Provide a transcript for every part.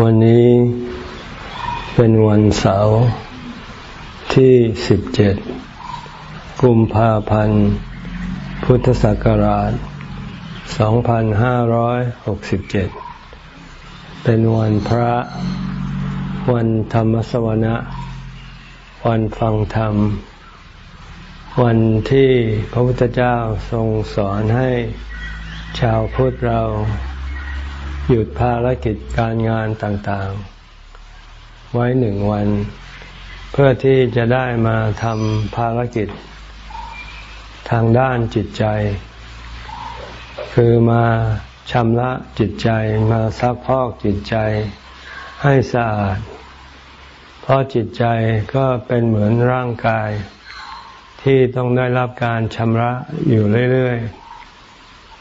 วันนี้เป็นวันเสาร์ที่สิบเจ็ดกุมภาพันธ์ พุทธศักราชสองพันห้าร้อยหกสิบเจ็ดเป็นวันพระ วันธรรมสวนะ วันฟังธรรม วันที่พระพุทธเจ้าทรงสอนให้ชาวพุทธเรา หยุดภารกิจการงานต่างๆ ไว้หนึ่งวัน เพื่อที่จะได้มาทำภารกิจ ทางด้านจิตใจ คือมาชำระจิตใจมาซักพอกจิตใจให้สะอาด เพราะจิตใจก็เป็นเหมือนร่างกาย ที่ต้องได้รับการชำระอยู่เรื่อย ๆ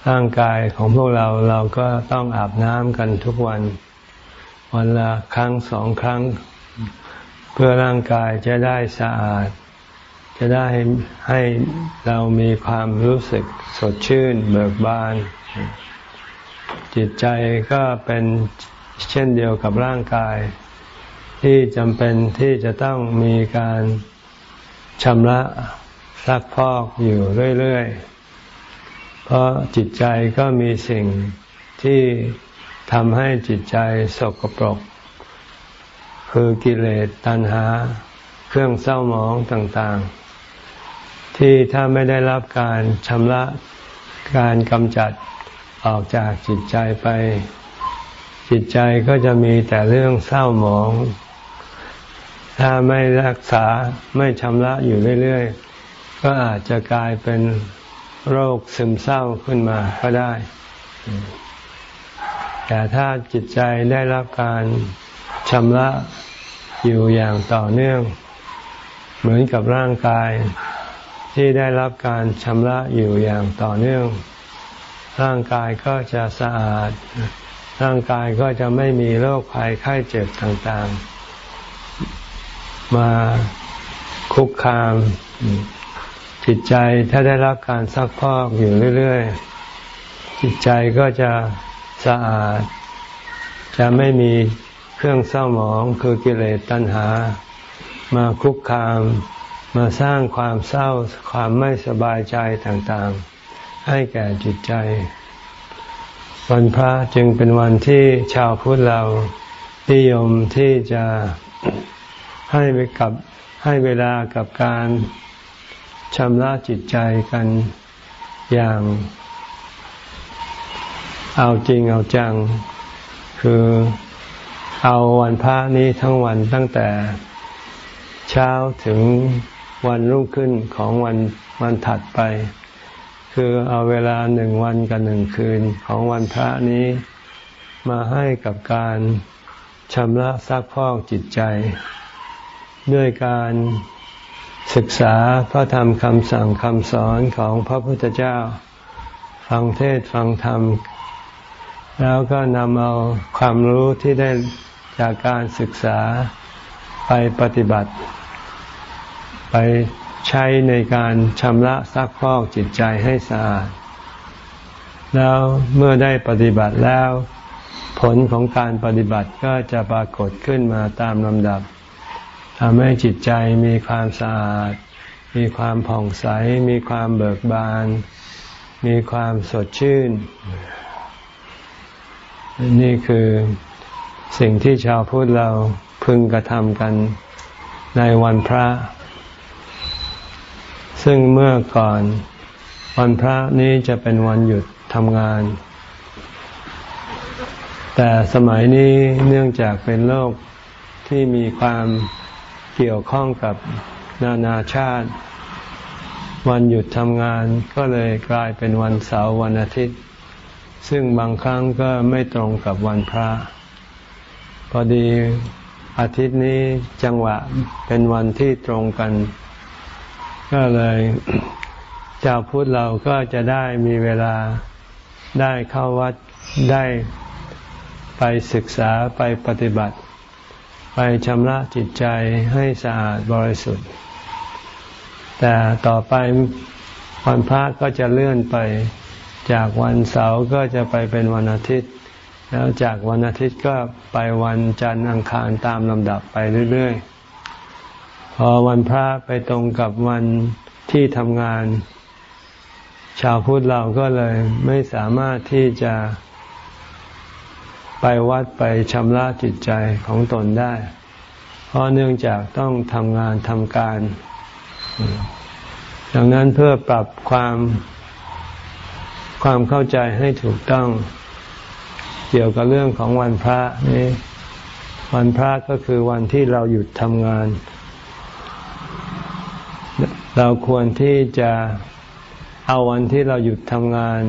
ร่างกายของพวกเราเราก็ต้องอาบน้ำกันทุกวัน วันละครั้งสองครั้ง เพื่อร่างกายจะได้สะอาด จะได้ให้เรามีความรู้สึกสดชื่นเบิกบาน จิตใจก็เป็นเช่นเดียวกับร่างกาย ที่จำเป็นที่จะต้องมีการชำระซักพอกอยู่เรื่อย ๆ เพราะจิตใจก็มีสิ่งที่ทำให้จิตใจสกปรก คือกิเลสตัณหา เครื่องเศร้าหมองต่างๆ ที่ถ้าไม่ได้รับการชำระการกำจัดออกจากจิตใจไป จิตใจก็จะมีแต่เรื่องเศร้าหมอง ถ้าไม่รักษาไม่ชำระอยู่เรื่อย ๆ ก็อาจจะกลายเป็น โรคซึมเศร้าขึ้นมาก็ได้ แต่ถ้าจิตใจได้รับการชำระอยู่อย่างต่อเนื่อง เหมือนกับร่างกายที่ได้รับการชำระอยู่อย่างต่อเนื่อง ร่างกายก็จะสะอาด ร่างกายก็จะไม่มีโรคภัยไข้เจ็บต่างๆ มาคุกคาม จิตใจถ้าได้รับการซักพอกอยู่เรื่อย ๆ จิตใจก็จะสะอาด จะไม่มีเครื่องเศร้าหมองคือกิเลสตัณหา มาคุกคาม มาสร้างความเศร้าความไม่สบายใจต่างๆ ให้แก่จิตใจ วันพระจึงเป็นวันที่ชาวพุทธเรานิยมที่จะให้ไปกับให้เวลากับการ ชำระจิตใจกันอย่าง เอาจริงเอาจัง คือเอาวันพระนี้ทั้งวันตั้งแต่เช้าถึงวันรุ่งขึ้นของวันวันถัดไป คือเอาเวลาหนึ่งวันกับหนึ่งคืนของวันพระนี้มาให้กับการชำระซักพอกจิตใจ ด้วยการ ศึกษาพระธรรมคำสั่งคำสอนของพระพุทธเจ้า ฟังเทศฟังธรรม แล้วก็นำเอาความรู้ที่ได้จากการศึกษาไปปฏิบัติ ไปใช้ในการชำระซักพอกจิตใจให้สะอาด แล้วเมื่อได้ปฏิบัติแล้ว ผลของการปฏิบัติก็จะปรากฏขึ้นมาตามลำดับ ทำให้จิตใจมีความสะอาด มีความผ่องใส มีความเบิกบาน มีความสดชื่น นี่คือสิ่งที่ชาวพุทธเราพึงกระทำกันในวันพระ ซึ่งเมื่อก่อนวันพระนี้จะเป็นวันหยุดทำงาน แต่สมัยนี้เนื่องจากเป็นโลกที่มีความ เกี่ยวข้องกับนานาชาติ วันหยุดทำงานก็เลยกลายเป็นวันเสาร์วันอาทิตย์ ซึ่งบางครั้งก็ไม่ตรงกับวันพระ พอดีอาทิตย์นี้จังหวะเป็นวันที่ตรงกัน ก็เลยเจ้าพุทธเราก็จะได้มีเวลาได้เข้าวัดได้ไปศึกษาไปปฏิบัติ ไปชำระจิตใจให้สะอาดบริสุทธิ์ แต่ต่อไปวันพระก็จะเลื่อนไป จากวันเสาร์ก็จะไปเป็นวันอาทิตย์ แล้วจากวันอาทิตย์ก็ไปวันจันทร์อังคารตามลำดับไปเรื่อยๆ พอวันพระไปตรงกับวันที่ทำงาน ชาวพุทธเราก็เลยไม่สามารถที่จะ ไปวัดไปชำระจิตใจของตนได้ เพราะเนื่องจากต้องทำงานทำการ ดังนั้นเพื่อปรับความความเข้าใจให้ถูกต้องเกี่ยวกับเรื่องของวันพระนี่วันพระก็คือวันที่เราหยุดทำงาน เราควรที่จะเอาวันที่เราหยุดทำงาน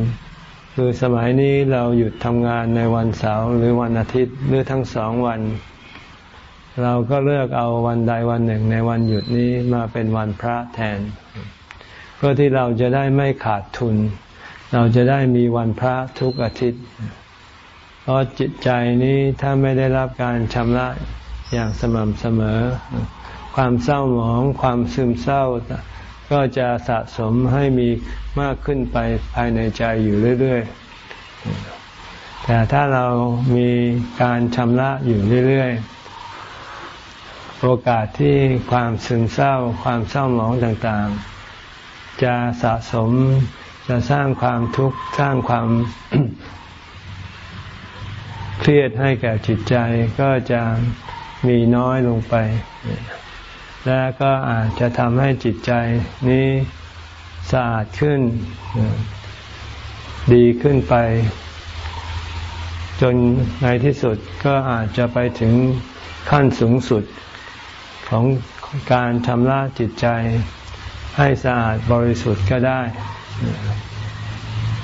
คือสมัยนี้เราหยุดทำงานในวันเสาร์หรือวันอาทิตย์หรือทั้งสองวัน เราก็เลือกเอาวันใดวันหนึ่งในวันหยุดนี้มาเป็นวันพระแทน เพื่อที่เราจะได้ไม่ขาดทุน เราจะได้มีวันพระทุกอาทิตย์ เพราะจิตใจนี้ถ้าไม่ได้รับการชำระอย่างสม่ำเสมอ ความเศร้าหมอง ความซึมเศร้า ก็จะสะสมให้มีมากขึ้นไปภายในใจอยู่เรื่อย ๆ แต่ถ้าเรามีการชำระอยู่เรื่อย ๆ โอกาสที่ความซึมเศร้า ความเศร้าหมองต่างๆ จะสะสมจะสร้างความทุกข์สร้างความเครียดให้แก่จิตใจก็จะมีน้อยลงไป และก็อาจจะทำให้จิตใจนี้สะอาดขึ้น ดีขึ้นไป จนในที่สุดก็อาจจะไปถึงขั้นสูงสุดของการชำระจิตใจให้สะอาดบริสุทธิ์ก็ได้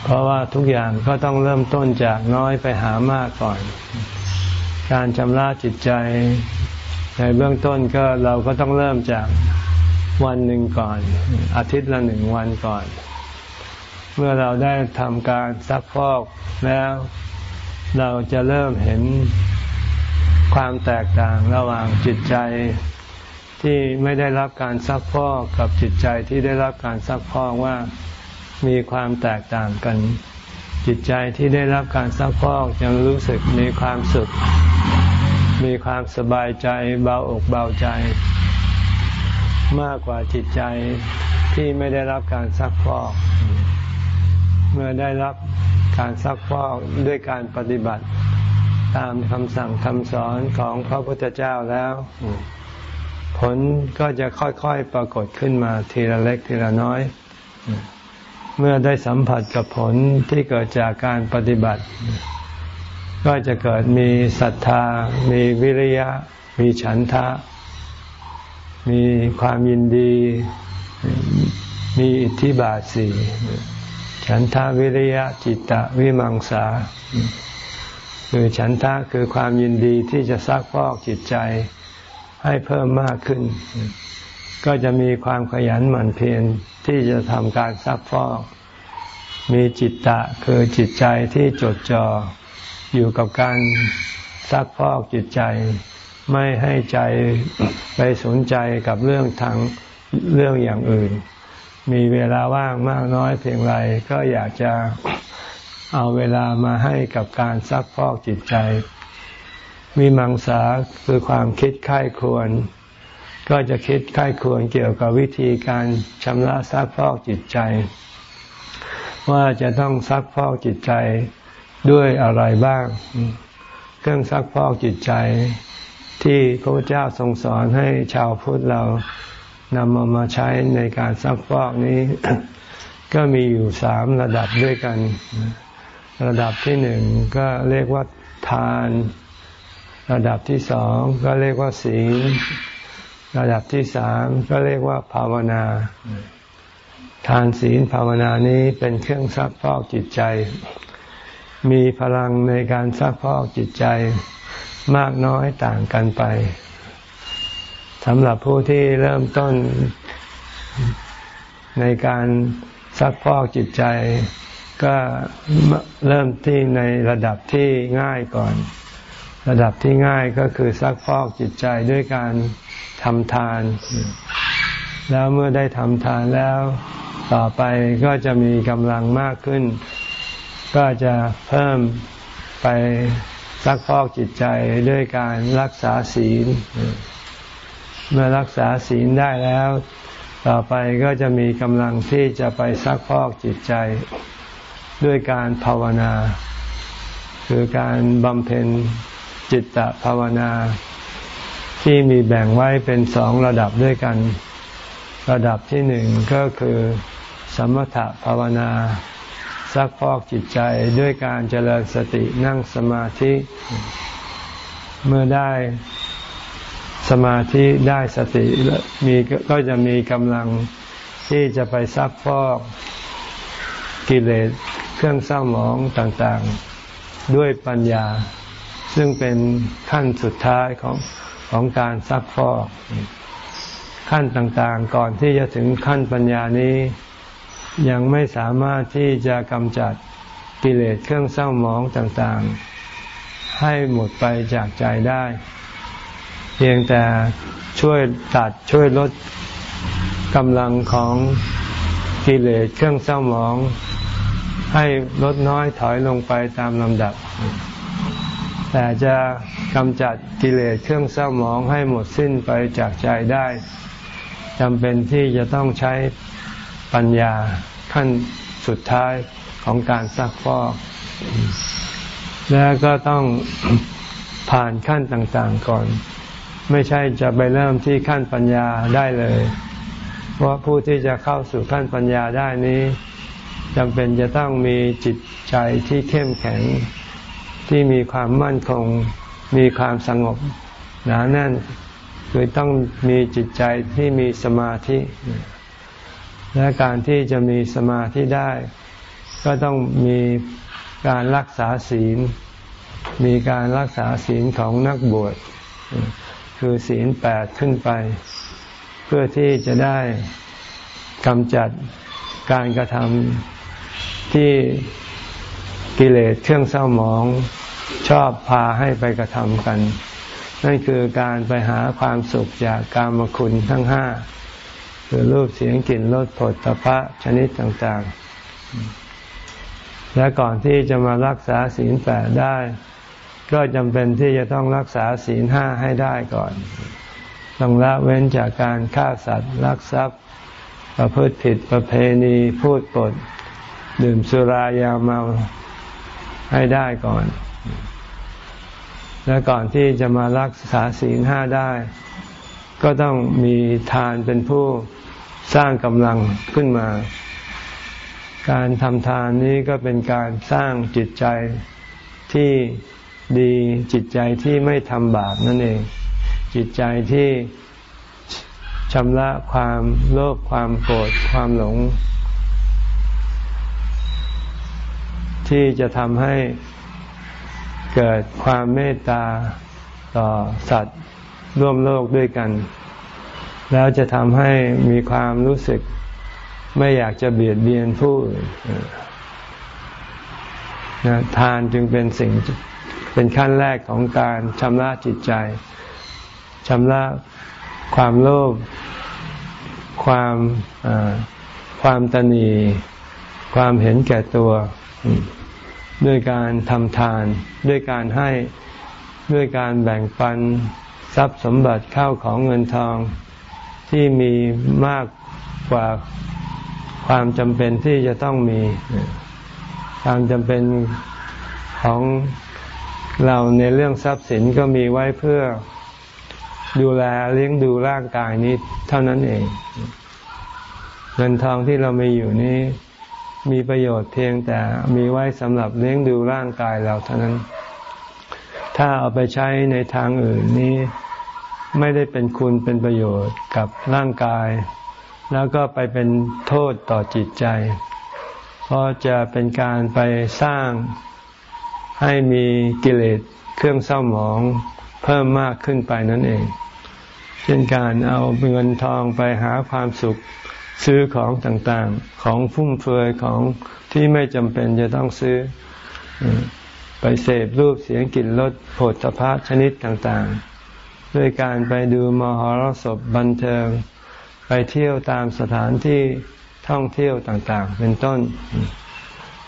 เพราะว่าทุกอย่างก็ต้องเริ่มต้นจากน้อยไปหามากก่อน การชำระจิตใจ ในเบื้องต้นก็เราก็ต้องเริ่มจากวันหนึ่งก่อน อาทิตย์ละหนึ่งวันก่อน เมื่อเราได้ทำการซักฟอกแล้ว เราจะเริ่มเห็นความแตกต่างระหว่างจิตใจที่ไม่ได้รับการซักฟอกกับจิตใจที่ได้รับการซักฟอกว่ามีความแตกต่างกัน จิตใจที่ได้รับการซักพอกยังรู้สึกมีความสุข มีความสบายใจเบาอกเบาใจ มากกว่าจิตใจที่ไม่ได้รับการซักพอก เมื่อได้รับการซักพอกด้วยการปฏิบัติ ตามคำสั่งคำสอนของพระพุทธเจ้าแล้ว ผลก็จะค่อยๆปรากฏขึ้นมาทีละเล็กทีละน้อย เมื่อได้สัมผัสกับผลที่เกิดจากการปฏิบัติ ก็จะเกิดมีศรัทธา มีวิริยะ มีฉันทะ มีความยินดี มีอิทธิบาทสี่ฉันทะวิริยะจิตตะวิมังสาคือฉันทะคือความยินดีที่จะซักพอกจิตใจให้เพิ่มมากขึ้น ก็จะมีความขยันหมั่นเพียรที่จะทำการซักฟอก มีจิตตะคือจิตใจที่จดจ่อ อยู่กับการซักฟอกจิตใจ ไม่ให้ใจไปสนใจกับเรื่องทางเรื่องอย่างอื่น มีเวลาว่างมากน้อยเพียงไรก็อยากจะเอาเวลามาให้กับการซักฟอกจิตใจมีมังสาคือความคิดค่ายควร ก็จะคิดค่ายควรเกี่ยวกับวิธีการชำระซักฟอกจิตใจ ว่าจะต้องซักฟอกจิตใจ ด้วยอะไรบ้าง เครื่องซักฟอกจิตใจ ที่พระพุทธเจ้าทรงสอนให้ชาวพุทธเรานำมามาใช้ในการซักฟอกนี้ ก็มีอยู่สามระดับด้วยกัน ระดับที่หนึ่งก็เรียกว่าทาน ระดับที่สองก็เรียกว่าศีลระดับที่สามก็เรียกว่าภาวนา ทานศีลภาวนานี้เป็นเครื่องซักพอกจิตใจ มีพลังในการซักพอกจิตใจมากน้อยต่างกันไปสำหรับผู้ที่เริ่มต้นในการซักพอกจิตใจ ก็เริ่มที่ในระดับที่ง่ายก่อน ระดับที่ง่ายก็คือซักพอกจิตใจด้วยการทำทาน แล้วเมื่อได้ทำทานแล้วต่อไปก็จะมีกำลังมากขึ้น ก็จะเพิ่มไปซักพอกจิตใจด้วยการรักษาศีล เมื่อรักษาศีลได้แล้ว ต่อไปก็จะมีกำลังที่จะไปซักพอกจิตใจ ด้วยการภาวนา คือการบำเพ็ญจิตตภาวนา ที่มีแบ่งไว้เป็นสองระดับด้วยกัน ระดับที่หนึ่งก็คือ สมถภาวนา ซักพอกจิตใจด้วยการเจริญสตินั่งสมาธิ เมื่อได้สมาธิได้สติมีก็จะมีกำลังที่จะไปซักพอกกิเลสเครื่องเศร้าหมองต่างๆ ด้วยปัญญา ซึ่งเป็นขั้นสุดท้ายของของการซักพอกขั้นต่างๆ ก่อนที่จะถึงขั้นปัญญานี้ ยังไม่สามารถที่จะกำจัดกิเลสเครื่องเศร้าหมองต่างๆ ให้หมดไปจากใจได้ เพียงแต่ช่วยตัดช่วยลดกำลังของกิเลสเครื่องเศร้าหมอง ให้ลดน้อยถอยลงไปตามลำดับ แต่จะกำจัดกิเลสเครื่องเศร้าหมองให้หมดสิ้นไปจากใจได้จำเป็นที่จะต้องใช้ปัญญา ขั้นสุดท้ายของการซักฟอก แล้วก็ต้องผ่านขั้นต่างๆก่อน ไม่ใช่จะไปเริ่มที่ขั้นปัญญาได้เลยเพราะผู้ที่จะเข้าสู่ขั้นปัญญาได้นี้จำเป็นจะต้องมีจิตใจที่เข้มแข็ง ที่มีความมั่นคง มีความสงบหนาแน่นคือต้องมีจิตใจที่มีสมาธิ และการที่จะมีสมาธิได้ ก็ต้องมีการรักษาศีล มีการรักษาศีลของนักบวช คือศีลแปดขึ้นไป เพื่อที่จะได้กำจัดการกระทำที่กิเลสเครื่องเศร้าหมองชอบพาให้ไปกระทำกัน นั่นคือการไปหาความสุขจากกามคุณทั้งห้า คือรูปเสียงกลิ่นรสผลตภะชนิดต่างๆ และก่อนที่จะมารักษาศีลแปดได้ ก็จำเป็นที่จะต้องรักษาศีลห้าให้ได้ก่อน ต้องละเว้นจากการฆ่าสัตว์ลักทรัพย์ ประพฤติผิดประเพณีพูดปด ดื่มสุรายาเมาให้ได้ก่อน และก่อนที่จะมารักษาศีลห้าได้ ก็ต้องมีทานเป็นผู้สร้างกำลังขึ้นมา การทำทานนี้ก็เป็นการสร้างจิตใจที่ดีจิตใจที่ไม่ทำบาปนั่นเอง จิตใจที่ชำระความโลภความโกรธความหลง ที่จะทำให้เกิดความเมตตาต่อสัตว์ ร่วมโลกด้วยกัน แล้วจะทำให้มีความรู้สึกไม่อยากจะเบียดเบียนผู้นะทานจึงเป็นสิ่งเป็นขั้นแรกของการชำระจิตใจชำระความโลภความความตนี ความเห็นแก่ตัว ด้วยการทำทาน ด้วยการให้ด้วยการแบ่งปัน ทรัพย์สมบัติเข้าของเงินทองที่มีมากกว่าความจำเป็นที่จะต้องมี ความจำเป็นของเราในเรื่องทรัพย์สินก็มีไว้เพื่อดูแลเลี้ยงดูร่างกายนี้เท่านั้นเอง เงินทองที่เรามีอยู่นี้มีประโยชน์เพียงแต่มีไว้สำหรับเลี้ยงดูร่างกายเราเท่านั้น ถ้าเอาไปใช้ในทางอื่นนี้ ไม่ได้เป็นคุณเป็นประโยชน์กับร่างกาย แล้วก็ไปเป็นโทษต่อจิตใจ เพราะจะเป็นการไปสร้างให้มีกิเลสเครื่องเศร้าหมองเพิ่มมากขึ้นไปนั่นเอง เช่นการเอาเงินทองไปหาความสุขซื้อของต่างๆ ของฟุ่มเฟือยของที่ไม่จำเป็นจะต้องซื้อ ไปเสพรูปเสียงกลิ่นรสโผฏฐพัชนิดต่างๆ ด้วยการไปดูมหรสพบันเทิง ไปเที่ยวตามสถานที่ท่องเที่ยวต่างๆ เป็นต้น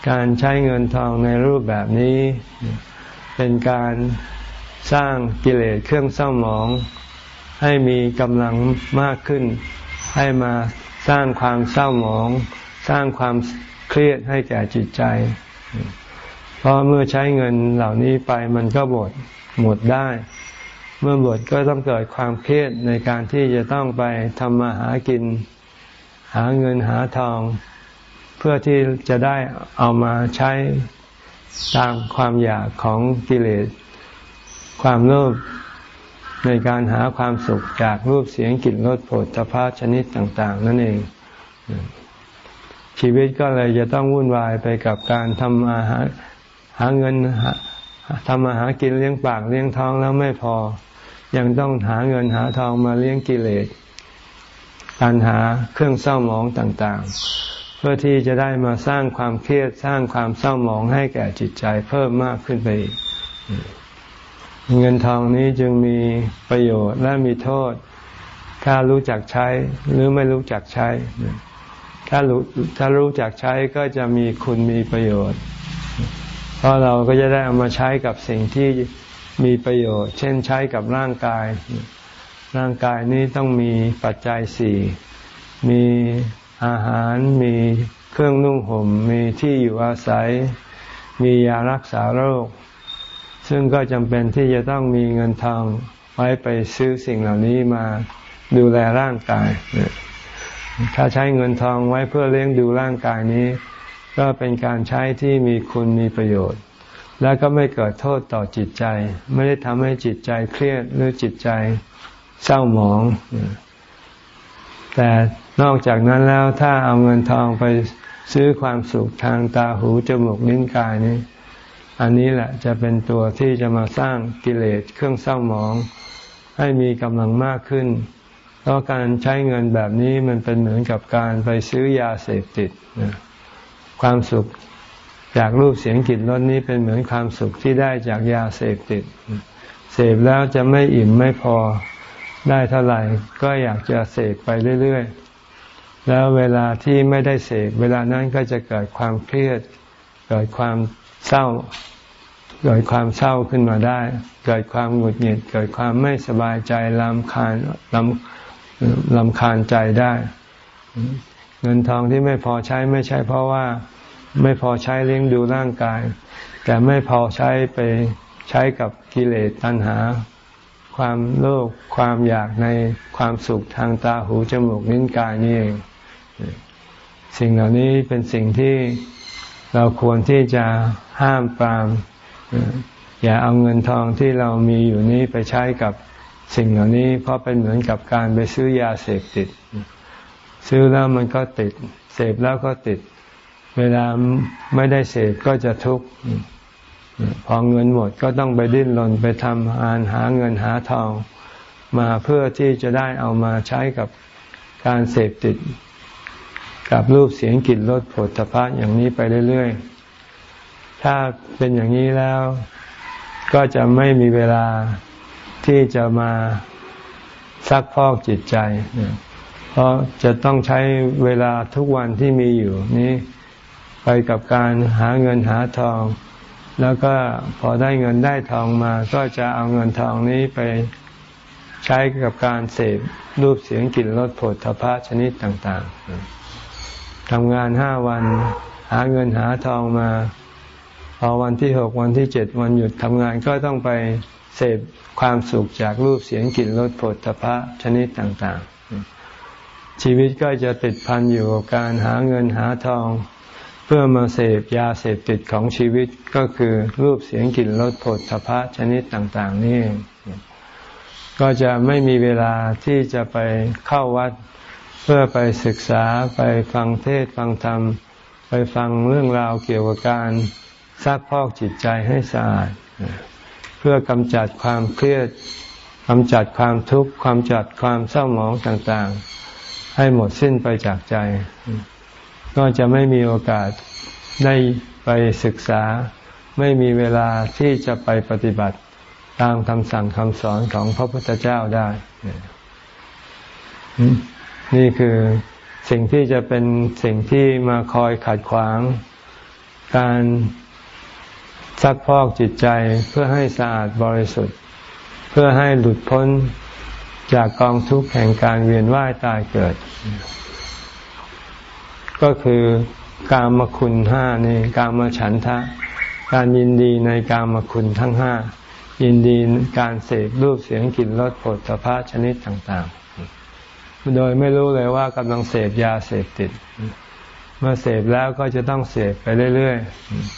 การใช้เงินทองในรูปแบบนี้ เป็นการสร้างกิเลสเครื่องเศร้าหมอง ให้มีกำลังมากขึ้น ให้มาสร้างความเศร้าหมอง สร้างความเครียดให้แก่จิตใจ เพราะเมื่อใช้เงินเหล่านี้ไปมันก็หมดหมดได้ เมื่อหมดก็ต้องเกิดความเครียดในการที่จะต้องไปทำมาหากิน หาเงินหาทอง เพื่อที่จะได้เอามาใช้ตามความอยากของกิเลส ความโลภในการหาความสุขจากรูปเสียงกลิ่นรสโผฏฐพะชนิดต่าง ๆ นั่นเอง ชีวิตก็เลยจะต้องวุ่นวายไปกับการทำอาหา หาเงินทำมาหากินเลี้ยงปากเลี้ยงท้องแล้วไม่พอ ยังต้องหาเงินหาทองมาเลี้ยงกิเลสการหาเครื่องเศร้าหมองต่างๆ เพื่อที่จะได้มาสร้างความเครียดสร้างความเศร้าหมองให้แก่จิตใจเพิ่มมากขึ้นไปอีกเงินทองนี้จึงมีประโยชน์และมีโทษ ถ้ารู้จักใช้หรือไม่รู้จักใช้ ถ้ารู้ถ้ารู้จักใช้ก็จะมีคุณมีประโยชน์ เพราะเราก็จะได้เอามาใช้กับสิ่งที่มีประโยชน์ เช่นใช้กับร่างกาย ร่างกายนี้ต้องมีปัจจัยสี่ มีอาหาร มีเครื่องนุ่งห่ม มีที่อยู่อาศัย มียารักษาโรค ซึ่งก็จำเป็นที่จะต้องมีเงินทองไว้ไปซื้อสิ่งเหล่านี้มาดูแลร่างกาย ถ้าใช้เงินทองไว้เพื่อเลี้ยงดูร่างกายนี้ ก็เป็นการใช้ที่มีคุณมีประโยชน์ และก็ไม่เกิดโทษต่อจิตใจ ไม่ได้ทำให้จิตใจเครียดหรือจิตใจเศร้าหมอง แต่นอกจากนั้นแล้วถ้าเอาเงินทองไปซื้อความสุขทางตาหูจมูกลิ้นกายนี้ อันนี้แหละจะเป็นตัวที่จะมาสร้างกิเลสเครื่องเศร้าหมอง ให้มีกำลังมากขึ้น เพราะการใช้เงินแบบนี้มันเป็นเหมือนกับการไปซื้อยาเสพติด ความสุขจากรูปเสียงกลิ่นรสนี้เป็นเหมือนความสุขที่ได้จากยาเสพติด เสพแล้วจะไม่อิ่มไม่พอได้เท่าไหร่ ก็อยากจะเสพไปเรื่อยๆ แล้วเวลาที่ไม่ได้เสพเวลานั้นก็จะเกิดความเครียด เกิดความเศร้า เกิดความเศร้าขึ้นมาได้ เกิดความหงุดหงิด เกิดความไม่สบายใจลำคาญลำลำคาญใจได้ เงินทองที่ไม่พอใช้ไม่ใช่เพราะว่าไม่พอใช้เลี้ยงดูร่างกาย แต่ไม่พอใช้ไปใช้กับกิเลสตัณหา ความโลภความอยากในความสุขทางตาหูจมูกลิ้นกายนี่เองสิ่งเหล่านี้เป็นสิ่งที่เราควรที่จะห้ามปราม อย่าเอาเงินทองที่เรามีอยู่นี้ไปใช้กับสิ่งเหล่านี้ เพราะเป็นเหมือนกับการไปซื้อยาเสพติด ซื้อแล้วมันก็ติด เสพแล้วก็ติด เวลาไม่ได้เสพก็จะทุกข์พอเงินหมดก็ต้องไปดิ้นรนไปทำงานหาเงินหาทอง มาเพื่อที่จะได้เอามาใช้กับการเสพติด กับรูปเสียงกลิ่นรสผลตภะอย่างนี้ไปเรื่อยๆ ถ้าเป็นอย่างนี้แล้ว ก็จะไม่มีเวลาที่จะมาซักพอกจิตใจ เพราะจะต้องใช้เวลาทุกวันที่มีอยู่นี้ไปกับการหาเงินหาทอง แล้วก็พอได้เงินได้ทองมา ก็จะเอาเงินทองนี้ไปใช้กับการเสพรูปเสียงกลิ่นรสผลทพะชนิดต่างๆทำงานห้าวัน หาเงินหาทองมา พอวันที่หกวันที่เจ็ดวันหยุดทำงานก็ต้องไปเสพความสุขจากรูปเสียงกลิ่นรสผลตภะชนิดต่าง ๆ ชีวิตก็จะติดพันอยู่กับการหาเงินหาทอง เพื่อมาเสพยาเสพติดของชีวิตก็คือรูปเสียงกลิ่นรสผลตภะชนิดต่างๆ นี่ ก็จะไม่มีเวลาที่จะไปเข้าวัด เพื่อไปศึกษาไปฟังเทศฟังธรรม ไปฟังเรื่องราวเกี่ยวกับการซักพอกจิตใจให้สะอาดเพื่อกำจัดความเครียดกำจัดความทุกข์ความจัดความเศร้าหมองต่างๆ ให้หมดสิ้นไปจากใจ ก็จะไม่มีโอกาสได้ไปศึกษา ไม่มีเวลาที่จะไปปฏิบัติตามคำสั่งคำสอนของพระพุทธเจ้าได้ นี่คือสิ่งที่จะเป็นสิ่งที่มาคอยขัดขวาง การซักพอกจิตใจเพื่อให้สะอาดบริสุทธิ์ เพื่อให้หลุดพ้น จากกองทุกข์แห่งการเวียนว่ายตายเกิด ก็คือกามคุณห้านี่กามฉันทะ การยินดีในกามคุณทั้งห้ายินดีการเสพรูปเสียงกลิ่นรสผลสะพะชนิดต่าง ๆ โดยไม่รู้เลยว่ากำลังเสพยาเสพติด เมื่อเสพแล้วก็จะต้องเสพไปเรื่อย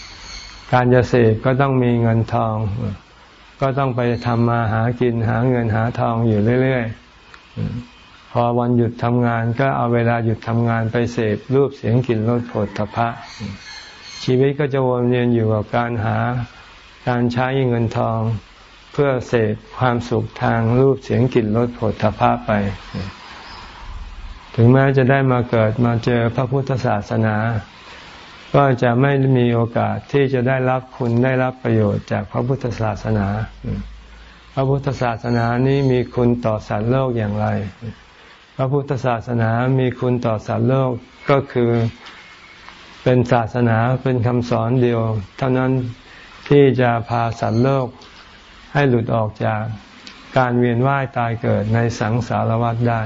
ๆ การจะเสพก็ต้องมีเงินทอง ก็ต้องไปทำมาหากินหาเงินหาทองอยู่เรื่อยๆ พอวันหยุดทำงานก็เอาเวลาหยุดทำงานไปเสพรูปเสียงกลิ่นรสผลตภะชีวิตก็จะวนเวียนอยู่กับการหาการใช้เงินทองเพื่อเสพความสุขทางรูปเสียงกลิ่นรสผลทพะไป ถึงแม้จะได้มาเกิดมาเจอพระพุทธศาสนา ก็จะไม่มีโอกาสที่จะได้รับคุณได้รับประโยชน์จากพระพุทธศาสนา พระพุทธศาสนานี้มีคุณต่อสัตว์โลกอย่างไร พระพุทธศาสนามีคุณต่อสัตว์โลกก็คือเป็นศาสนาเป็นคำสอนเดียว เท่านั้นที่จะพาสัตว์โลกให้หลุดออกจากการเวียนว่ายตายเกิดในสังสารวัฏได้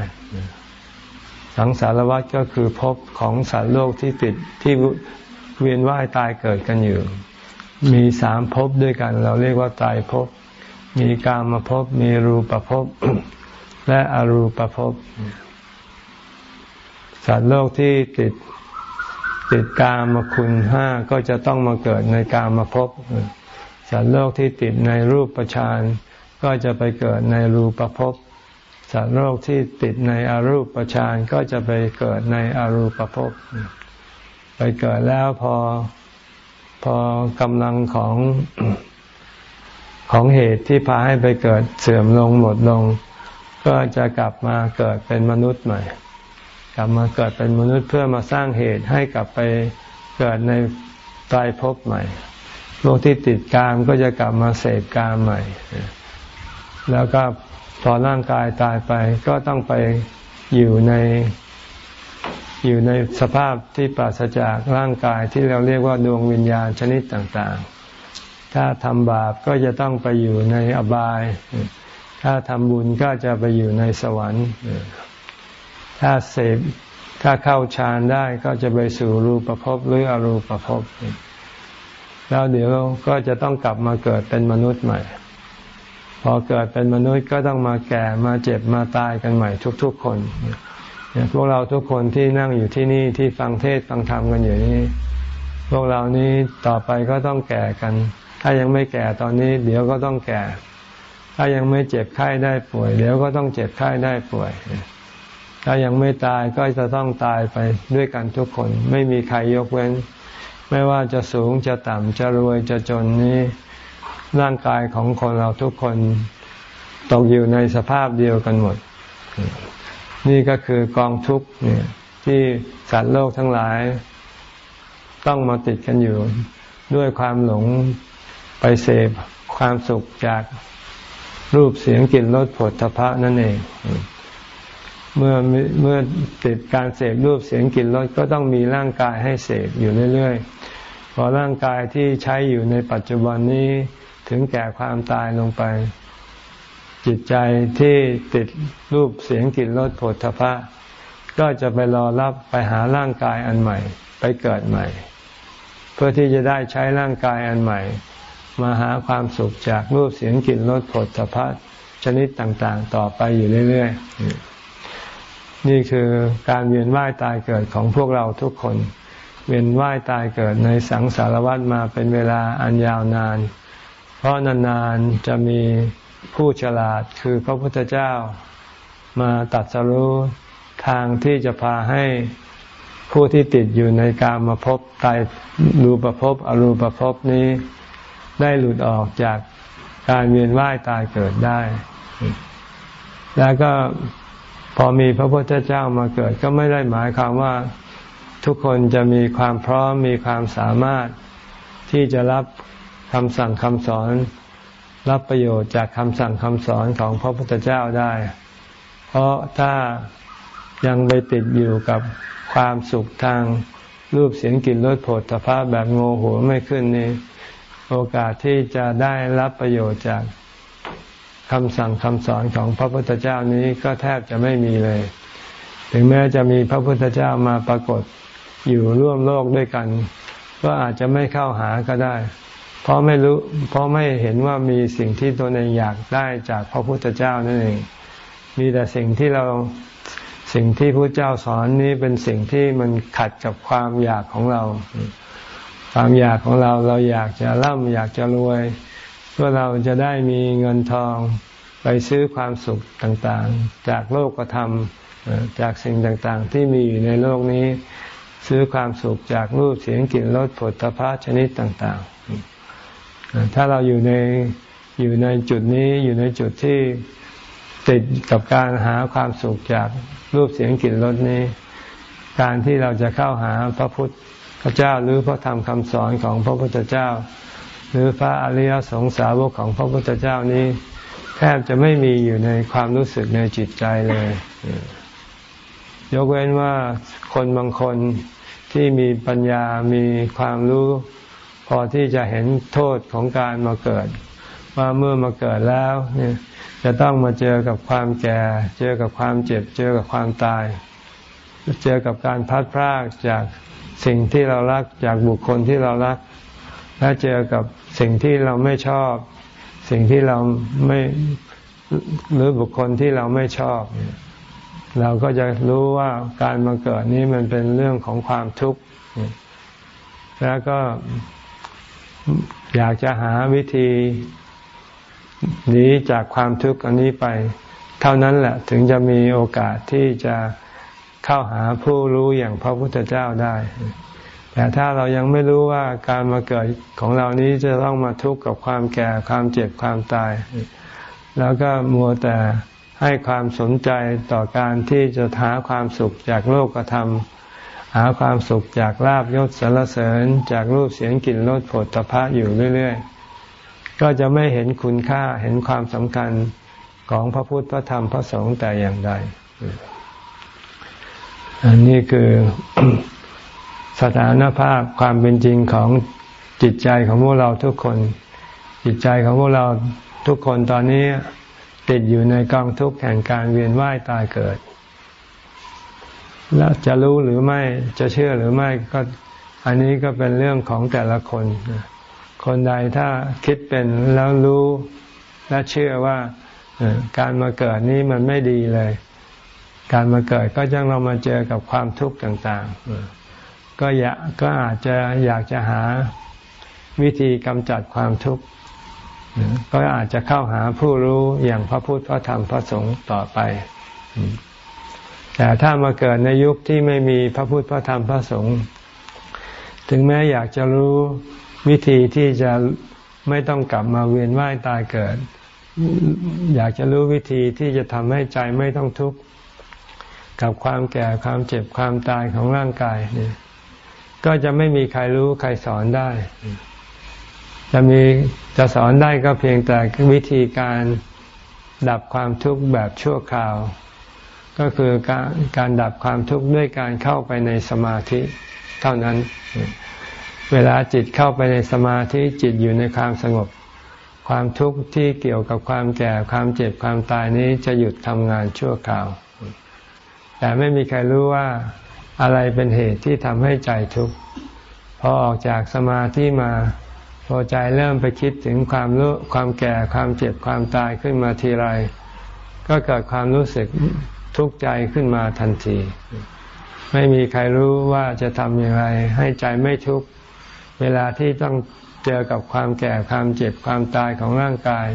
สังสารวัฏก็คือภพของสัตว์โลกที่ติดที่ เวียนว่ายตายเกิดกันอยู่ มีสามภพด้วยกัน เราเรียกว่าตายภพ มีกามภพ มีรูปภพ และอรูปภพ สัตว์โลกที่ติดติดกามคุณห้าก็จะต้องมาเกิดในกามภพ สัตว์โลกที่ติดในรูปประชานก็จะไปเกิดในรูปภพ สัตว์โลกที่ติดในอรูปประชานก็จะไปเกิดในอรูปภพ ไปเกิดแล้วพอพอกำลังของของเหตุที่พาให้ไปเกิดเสื่อมลงหมดลง ก็จะกลับมาเกิดเป็นมนุษย์ใหม่ กลับมาเกิดเป็นมนุษย์เพื่อมาสร้างเหตุให้กลับไปเกิดในตายภพใหม่พวกที่ติดกามก็จะกลับมาเสพกามใหม่ แล้วก็พอร่างกายตายไปก็ต้องไปอยู่ใน อยู่ในสภาพที่ปราศจากร่างกายที่เราเรียกว่าดวงวิญญาณชนิดต่างๆ ถ้าทำบาปก็จะต้องไปอยู่ในอบาย ถ้าทำบุญก็จะไปอยู่ในสวรรค์ ถ้าเสพถ้าเข้าฌานได้ก็จะไปสู่รูปภพหรืออรูปภพ แล้วเดี๋ยวก็จะต้องกลับมาเกิดเป็นมนุษย์ใหม่ พอเกิดเป็นมนุษย์ก็ต้องมาแก่มาเจ็บมาตายกันใหม่ทุก ๆ คน พวกเราทุกคนที่นั่งอยู่ที่นี่ที่ฟังเทศฟังธรรมกันอยู่นี้ พวกเรานี้ต่อไปก็ต้องแก่กัน ถ้ายังไม่แก่ตอนนี้ เดี๋ยวก็ต้องแก่ ถ้ายังไม่เจ็บไข้ได้ป่วย เดี๋ยวก็ต้องเจ็บไข้ได้ป่วย ถ้ายังไม่ตายก็จะต้องตายไปด้วยกันทุกคน ไม่มีใครยกเว้น ไม่ว่าจะสูงจะต่ำจะรวยจะจนนี้ร่างกายของคนเราทุกคนตกอยู่ในสภาพเดียวกันหมด นี่ก็คือกองทุกข์เนี่ยที่สัตว์โลกทั้งหลาย ต้องมาติดกันอยู่ ด้วยความหลงไปเสพความสุขจากรูปเสียงกลิ่นรสผลทพะนั่นเอง เมื่อเมื่อติดการเสพรูปเสียงกลิ่นรสก็ต้องมีร่างกายให้เสพอยู่เรื่อยๆพอร่างกายที่ใช้อยู่ในปัจจุบันนี้ถึงแก่ความตายลงไป จิตใจที่ติดรูปเสียงกลิ่นรสผลทพะ ก็จะไปรอรับไปหาร่างกายอันใหม่ ไปเกิดใหม่ เพื่อที่จะได้ใช้ร่างกายอันใหม่ มาหาความสุขจากรูปเสียงกลิ่นรสผลทพะชนิดต่างๆ ต่อไปอยู่เรื่อยๆ นี่คือการเวียนว่ายตายเกิดของพวกเราทุกคน เวียนว่ายตายเกิดในสังสารวัฏมาเป็นเวลาอันยาวนาน เพราะนานๆจะมี ผู้ฉลาดคือพระพุทธเจ้ามาตัดสรู้ทางที่จะพาให้ผู้ที่ติดอยู่ในกามาพบตายรูปภพอรูปภพนี้ได้หลุดออกจากการเวียนว่ายตายเกิดได้ แล้วก็พอมีพระพุทธเจ้ามาเกิด ก็ไม่ได้หมายความว่าทุกคนจะมีความพร้อมมีความสามารถที่จะรับคำสั่งคำสอน รับประโยชน์จากคำสั่งคำสอนของพระพุทธเจ้าได้ เพราะถ้ายังไปติดอยู่กับความสุขทางรูปเสียงกลิ่นรสผลตภาพแบบโงหัวไม่ขึ้นนี่โอกาสที่จะได้รับประโยชน์จากคำสั่งคำสอนของพระพุทธเจ้านี้ก็แทบจะไม่มีเลย ถึงแม้จะมีพระพุทธเจ้ามาปรากฏอยู่ร่วมโลกด้วยกัน ก็อาจจะไม่เข้าหาก็ได้ เพราะไม่รู้ เพราะไม่เห็นว่ามีสิ่งที่ตนเองอยากได้จากพระพุทธเจ้านั่นเอง มีแต่สิ่งที่เราสิ่งที่พระเจ้าสอนนี้เป็นสิ่งที่มันขัดกับความอยากของเรา ความอยากของเราเราอยากจะร่ำอยากจะรวย เพื่อเราจะได้มีเงินทองไปซื้อความสุขต่างๆ จากโลกธรรมจากสิ่งต่างๆ ที่มีอยู่ในโลกนี้ ซื้อความสุขจากรูปเสียงกลิ่นรสผลตภะชนิดต่าง ๆ ถ้าเราอยู่ในอยู่ในจุดนี้อยู่ในจุดที่ติดกับการหาความสุขจากรูปเสียงกลิ่นรสนี้ การที่เราจะเข้าหาพระพุทธเจ้าหรือพระธรรมคำสอนของพระพุทธเจ้า หรือพระอริยสงสาวกของพระพุทธเจ้านี้ แทบจะไม่มีอยู่ในความรู้สึกในจิตใจเลย ยกเว้นว่าคนบางคนที่มีปัญญามีความรู้ พอที่จะเห็นโทษของการมาเกิด ว่าเมื่อมาเกิดแล้วเนี่ยจะต้องมาเจอกับความแก่ เจอกับความเจ็บ เจอกับความตาย เจอกับการพัดพรากจากสิ่งที่เรารักจากบุคคลที่เรารัก และเจอกับสิ่งที่เราไม่ชอบ สิ่งที่เราไม่หรือบุคคลที่เราไม่ชอบ เราก็จะรู้ว่าการมาเกิดนี้มันเป็นเรื่องของความทุกข์แล้วก็ อยากจะหาวิธีหนีจากความทุกข์อันนี้ไป เท่านั้นแหละถึงจะมีโอกาสที่จะเข้าหาผู้รู้อย่างพระพุทธเจ้าได้ แต่ถ้าเรายังไม่รู้ว่าการมาเกิดของเรานี้จะต้องมาทุกข์กับความแก่ความเจ็บความตาย แล้วก็มัวแต่ให้ความสนใจต่อการที่จะหาความสุขจากโลกธรรม หาความสุขจากลาบยศสรรเสริญจากรูปเสียงกลิ่นรสผลตภะอยู่เรื่อย ๆ ก็จะไม่เห็นคุณค่าเห็นความสำคัญของพระพุทธพระธรรมพระสงฆ์แต่อย่างใด อันนี้คือสถานภาพความเป็นจริงของจิตใจของพวกเราทุกคน จิตใจของพวกเราทุกคนตอนนี้ติดอยู่ในกองทุกข์แห่งการเวียนว่ายตายเกิด แล้วจะรู้หรือไม่จะเชื่อหรือไม่ก็อันนี้ก็เป็นเรื่องของแต่ละคน คนใดถ้าคิดเป็นแล้วรู้และเชื่อว่าการมาเกิดนี้มันไม่ดีเลย การมาเกิดก็จะเรามาเจอกับความทุกข์ต่างๆ ก็อยากก็อาจจะอยากจะหาวิธีกำจัดความทุกข์ก็อาจจะเข้าหาผู้รู้อย่างพระพุทธพระธรรมพระสงฆ์ต่อไป แต่ถ้ามาเกิดในยุคที่ไม่มีพระพุทธพระธรรมพระสงฆ์ถึงแม้อยากจะรู้วิธีที่จะไม่ต้องกลับมาเวียนว่ายตายเกิด อยากจะรู้วิธีที่จะทำให้ใจไม่ต้องทุกข์กับความแก่ความเจ็บความตายของร่างกายเนี่ยก็จะไม่มีใครรู้ใครสอนได้ จะมีจะสอนได้ก็เพียงแต่วิธีการดับความทุกข์แบบชั่วคราว ก็คือการการดับความทุกข์ด้วยการเข้าไปในสมาธิ เท่านั้น เวลาจิตเข้าไปในสมาธิจิตอยู่ในความสงบ ความทุกข์ที่เกี่ยวกับความแก่ความเจ็บความตายนี้จะหยุดทำงานชั่วคราว แต่ไม่มีใครรู้ว่าอะไรเป็นเหตุที่ทำให้ใจทุกข์พอออกจากสมาธิมาพอใจเริ่มไปคิดถึงความรู้ความแก่ความเจ็บความตายขึ้นมาทีไร ก็เกิดความรู้สึก ทุกข์ใจขึ้นมาทันที ไม่มีใครรู้ว่าจะทำอย่างไร ให้ใจไม่ทุกข์เวลาที่ต้องเจอกับความแก่ความเจ็บความตายของร่างกาย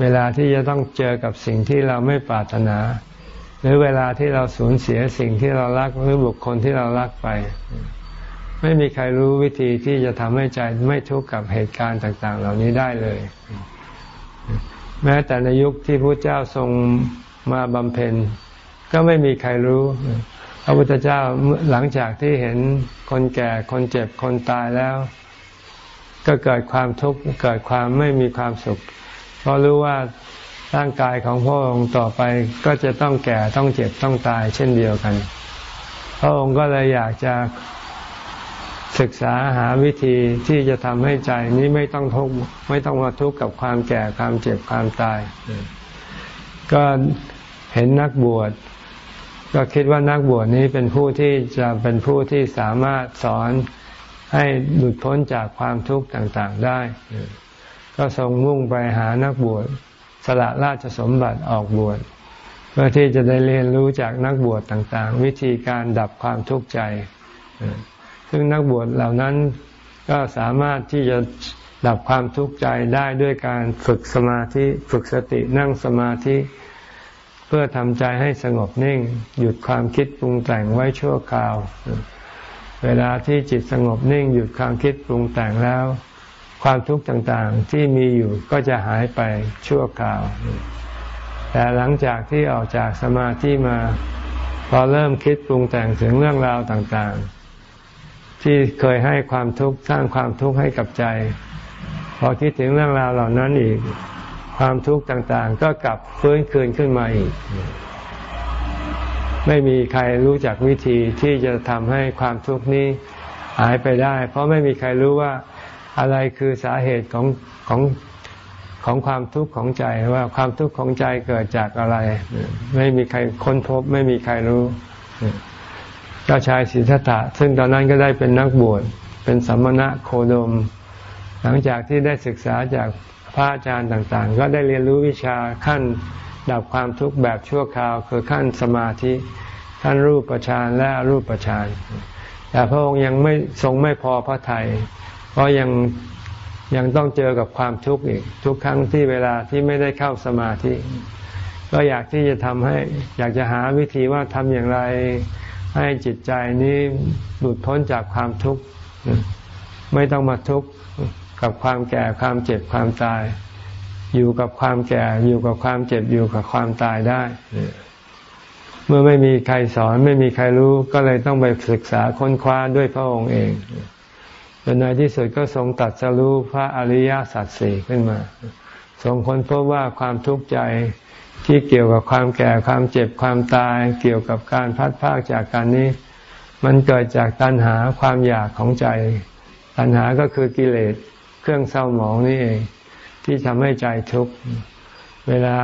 เวลาที่จะต้องเจอกับสิ่งที่เราไม่ปรารถนา หรือเวลาที่เราสูญเสียสิ่งที่เรารักหรือบุคคลที่เรารักไป ไม่มีใครรู้วิธีที่จะทำให้ใจไม่ทุกข์กับเหตุการณ์ต่าง ๆ เหล่านี้ได้เลย แม้แต่ในยุคที่พระเจ้าทรงมาบำเพ็ญ ก็ไม่มีใครรู้ พระพุทธเจ้าหลังจากที่เห็นคนแก่คนเจ็บคนตายแล้ว ก็เกิดความทุกข์เกิดความไม่มีความสุข เพราะรู้ว่าร่างกายของพระองค์ต่อไปก็จะต้องแก่ต้องเจ็บต้องตายเช่นเดียวกัน พระองค์ก็เลยอยากจะศึกษาหาวิธีที่จะทำให้ใจนี้ไม่ต้องทุกข์ไม่ต้องมาทุกข์กับความแก่ความเจ็บความตาย ก็เห็นนักบวช ก็คิดว่านักบวชนี้เป็นผู้ที่จะเป็นผู้ที่สามารถสอนให้หลุดพ้นจากความทุกข์ต่างๆได้ ก็ทรงมุ่งไปหานักบวชสละราชสมบัติออกบวชเพื่อที่จะได้เรียนรู้จากนักบวชต่างๆ วิธีการดับความทุกข์ใจ ซึ่งนักบวชเหล่านั้นก็สามารถที่จะดับความทุกข์ใจได้ด้วยการฝึกสมาธิ ฝึกสตินั่งสมาธิ พื่อทำใจให้สงบนิ่ง หยุดความคิดปรุงแต่งไว้ชั่วคราว เวลาที่จิตสงบนิ่ง หยุดความคิดปรุงแต่งแล้ว ความทุกข์ต่างๆที่มีอยู่ก็จะหายไปชั่วคราว แต่หลังจากที่ออกจากสมาธิมาพอเริ่มคิดปรุงแต่งถึงเรื่องราวต่างๆ ที่เคยให้ความทุกข์สร้างความทุกข์ให้กับใจ พอคิดถึงเรื่องราวเหล่านั้นอีก ความทุกข์ต่างๆ ก็กลับฟื้นคืนขึ้นมาอีก ไม่มีใครรู้จักวิธีที่จะทำให้ความทุกข์นี้หายไปได้ เพราะไม่มีใครรู้ว่าอะไรคือสาเหตุของของของความทุกข์ของใจว่าความทุกข์ของใจเกิดจากอะไร ไม่มีใครค้นพบ ไม่มีใครรู้เจ้าชายสิทธัตถะซึ่งตอนนั้นก็ได้เป็นนักบวชเป็นสัมมณะโคดม หลังจากที่ได้ศึกษาจาก พระอาจารย์ต่างๆ ก็ได้เรียนรู้วิชาขั้นดับความทุกข์แบบชั่วคราว คือขั้นสมาธิขั้นรูปฌานและรูปฌานแต่พระองค์ยังไม่ทรงไม่พอพระทยัยเพราะยังยังต้องเจอกับความทุกข์อีกทุกครั้งที่เวลาที่ไม่ได้เข้าสมาธิ ก็อยากที่จะทำให้ อยากจะหาวิธีว่าทำอย่างไรให้จิตใจนี้หลุดพ้นจากความทุกข์ ไม่ต้องมาทุกข์ กับความแก่ความเจ็บความตาย อยู่กับความแก่อยู่กับความเจ็บอยู่กับความตายได้ เมื่อไม่มีใครสอนไม่มีใครรู้ก็เลยต้องไปศึกษาค้นคว้าด้วยพระองค์เองจนในที่สุดก็ทรงตัดสรู้พระอริยสัจสี่ขึ้นมา ทรงค้นพบว่าความทุกข์ใจที่เกี่ยวกับความแก่ความเจ็บความตาย เกี่ยวกับการพัดพากจากการนี้ มันเกิดจากตัณหาความอยากของใจ ตัณหาก็คือกิเลส เครื่องเศร้าหมองนี่เอง ที่ทำให้ใจทุกข์เวลา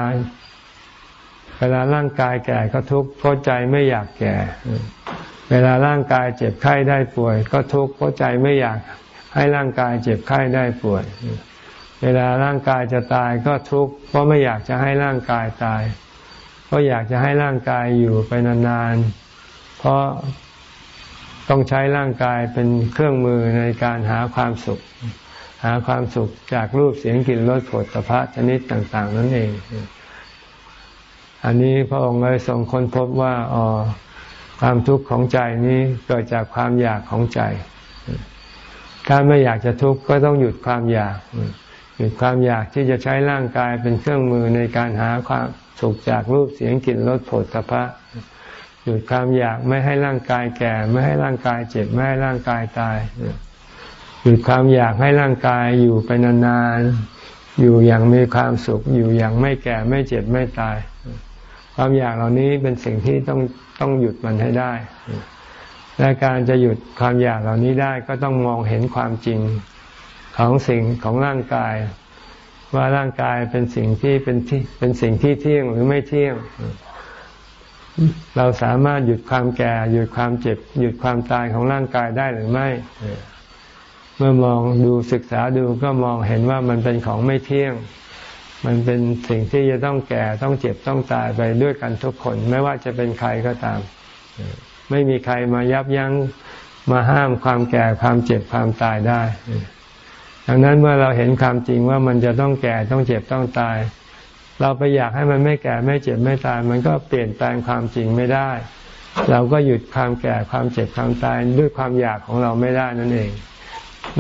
เวลาร่างกายแก่ก็ทุกข์เพราะใจไม่อยากแก่ เวลาร่างกายเจ็บไข้ได้ป่วย ก็ทุกข์เพราะใจไม่อยากให้ร่างกายเจ็บไข้ได้ป่วย เวลาร่างกายจะตายก็ทุกข์เพราะไม่อยากจะให้ร่างกายตาย เพราะอยากจะให้ร่างกายอยู่ไปนานๆ เพราะต้องใช้ร่างกายเป็นเครื่องมือในการหาความสุข หาความสุขจากรูปเสียงกลิ่นรสผลตภะชนิดต่าง ๆ นั่นเอง อันนี้พระองค์เลยทรงค้นพบว่าอ๋อความทุกข์ของใจนี้เกิดจากความอยากของใจ ถ้าไม่อยากจะทุกข์ก็ต้องหยุดความอยาก หยุดความอยากที่จะใช้ร่างกายเป็นเครื่องมือในการหาความสุขจากรูปเสียงกลิ่นรสผลตภะหยุดความอยากไม่ให้ร่างกายแก่ ไม่ให้ร่างกายเจ็บ ไม่ให้ร่างกายตาย หยุดความอยากให้ร่างกายอยู่ไปนานๆ อยู่อย่างมีความสุข อยู่อย่างไม่แก่ไม่เจ็บไม่ตาย ความอยากเหล่านี้เป็นสิ่งที่ต้องต้องหยุดมันให้ได้ และการจะหยุดความอยากเหล่านี้ได้ก็ต้องมองเห็นความจริงของสิ่งของร่างกาย ว่าร่างกายเป็นสิ่งที่เป็นที่เป็นสิ่งที่เที่ยงหรือไม่เที่ยง เราสามารถหยุดความแก่ หยุดความเจ็บ หยุดความตายของร่างกายได้หรือไม่ เมื่อมองดูศึกษาดูก็มองเห็นว่ามันเป็นของไม่เที่ยง มันเป็นสิ่งที่จะต้องแก่ต้องเจ็บต้องตายไปด้วยกันทุกคน ไม่ว่าจะเป็นใครก็ตาม ไม่มีใครมายับยั้งมาห้ามความแก่ความเจ็บความตายได้ ดังนั้นเมื่อเราเห็นความจริงว่ามันจะต้องแก่ต้องเจ็บต้องตาย เราไปอยากให้มันไม่แก่ไม่เจ็บไม่ตาย มันก็เปลี่ยนแปลงความจริงไม่ได้ เราก็หยุดความแก่ความเจ็บความตายด้วยความอยากของเราไม่ได้นั่นเอง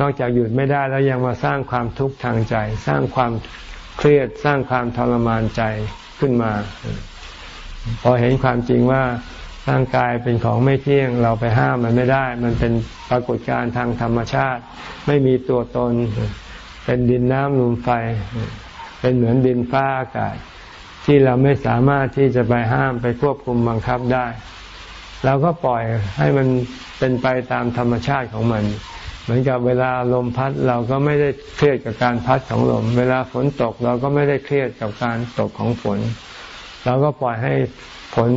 นอกจากหยุดไม่ได้แล้วยังมาสร้างความทุกข์ทางใจ สร้างความเครียดสร้างความทรมานใจขึ้นมา พอเห็นความจริงว่าร่างกายเป็นของไม่เที่ยงเราไปห้ามมันไม่ได้ มันเป็นปรากฏการณ์ทางธรรมชาติ ไม่มีตัวตน เป็นดินน้ำลมไฟ เป็นเหมือนดินฟ้าอากาศ ที่เราไม่สามารถที่จะไปห้ามไปควบคุมบังคับได้เราก็ปล่อยให้มันเป็นไปตามธรรมชาติของมัน เหมือนกับเวลาลมพัดเราก็ไม่ได้เครียดกับการพัดของลม เวลาฝนตกเราก็ไม่ได้เครียดกับการตกของฝน เราก็ปล่อยให้ฝน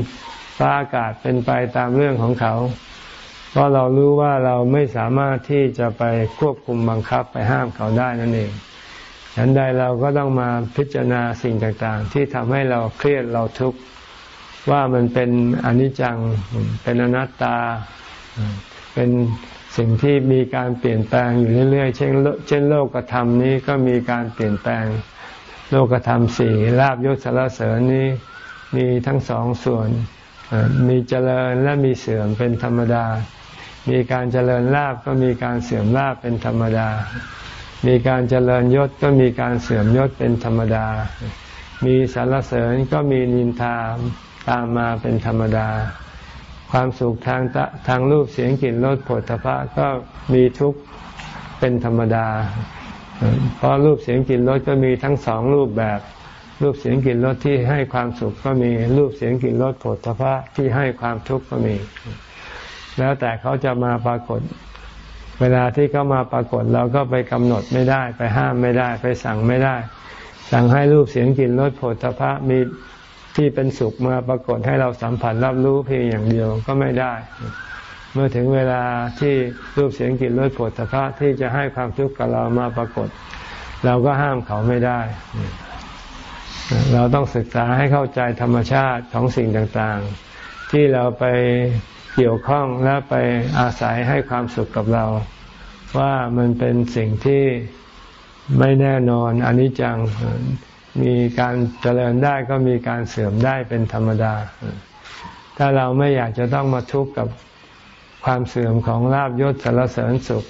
ฟ้าอากาศเป็นไปตามเรื่องของเขาเพราะเรารู้ว่าเราไม่สามารถที่จะไปควบคุมบังคับไปห้ามเขาได้นั่นเองฉันใดเราก็ต้องมาพิจารณาสิ่งต่างๆ ที่ทำให้เราเครียดเราทุกข์ว่ามันเป็นอนิจจัง เป็นอนัตตา เป็น สิ่งที่มีการเปลี่ยนแปลงอยู่เรื่อยๆ เช่นเช่นโลกธรรมนี้ก็มีการเปลี่ยนแปลง โลกธรรมสี่ลาบยศสารเสริญนี้มีทั้งสองส่วน มีเจริญและมีเสื่อมเป็นธรรมดา มีการเจริญลาบก็มีการเสื่อมลาบเป็นธรรมดา มีการเจริญยศก็มีการเสื่อมยศเป็นธรรมดา มีสารเสริญก็มีนินทาตามมาเป็นธรรมดา ความสุขทางทางรูปเสียงกลิ่นรสผลทพะก็มีทุกข์เป็นธรรมดา เพราะรูปเสียงกลิ่นรสก็มีทั้งสองรูปแบบ รูปเสียงกลิ่นรสที่ให้ความสุขก็มีรูปเสียงกลิ่นรสผลทพะที่ให้ความทุกข์ก็มี แล้วแต่เขาจะมาปรากฏ เวลาที่เขามาปรากฏเราก็ไปกำหนดไม่ได้ ไปห้ามไม่ได้ ไปสั่งไม่ได้ สั่งให้รูปเสียงกลิ่นรสผลทพะมี ที่เป็นสุขมาปรากฏให้เราสัมผัสรับรู้เพียงอย่างเดียวก็ไม่ได้ เมื่อถึงเวลาที่รูปเสียงกลิ่นรสผลพระที่จะให้ความทุกข์กับเรามาปรากฏ เราก็ห้ามเขาไม่ได้ เราต้องศึกษาให้เข้าใจธรรมชาติของสิ่งต่างๆ ที่เราไปเกี่ยวข้องและไปอาศัยให้ความสุขกับเรา ว่ามันเป็นสิ่งที่ไม่แน่นอนอนิจจัง มีการเจริญได้ก็มีการเสื่อมได้เป็นธรรมดา ถ้าเราไม่อยากจะต้องมาทุกข์กับความเสื่อมของลาบยศสารเสริญสุข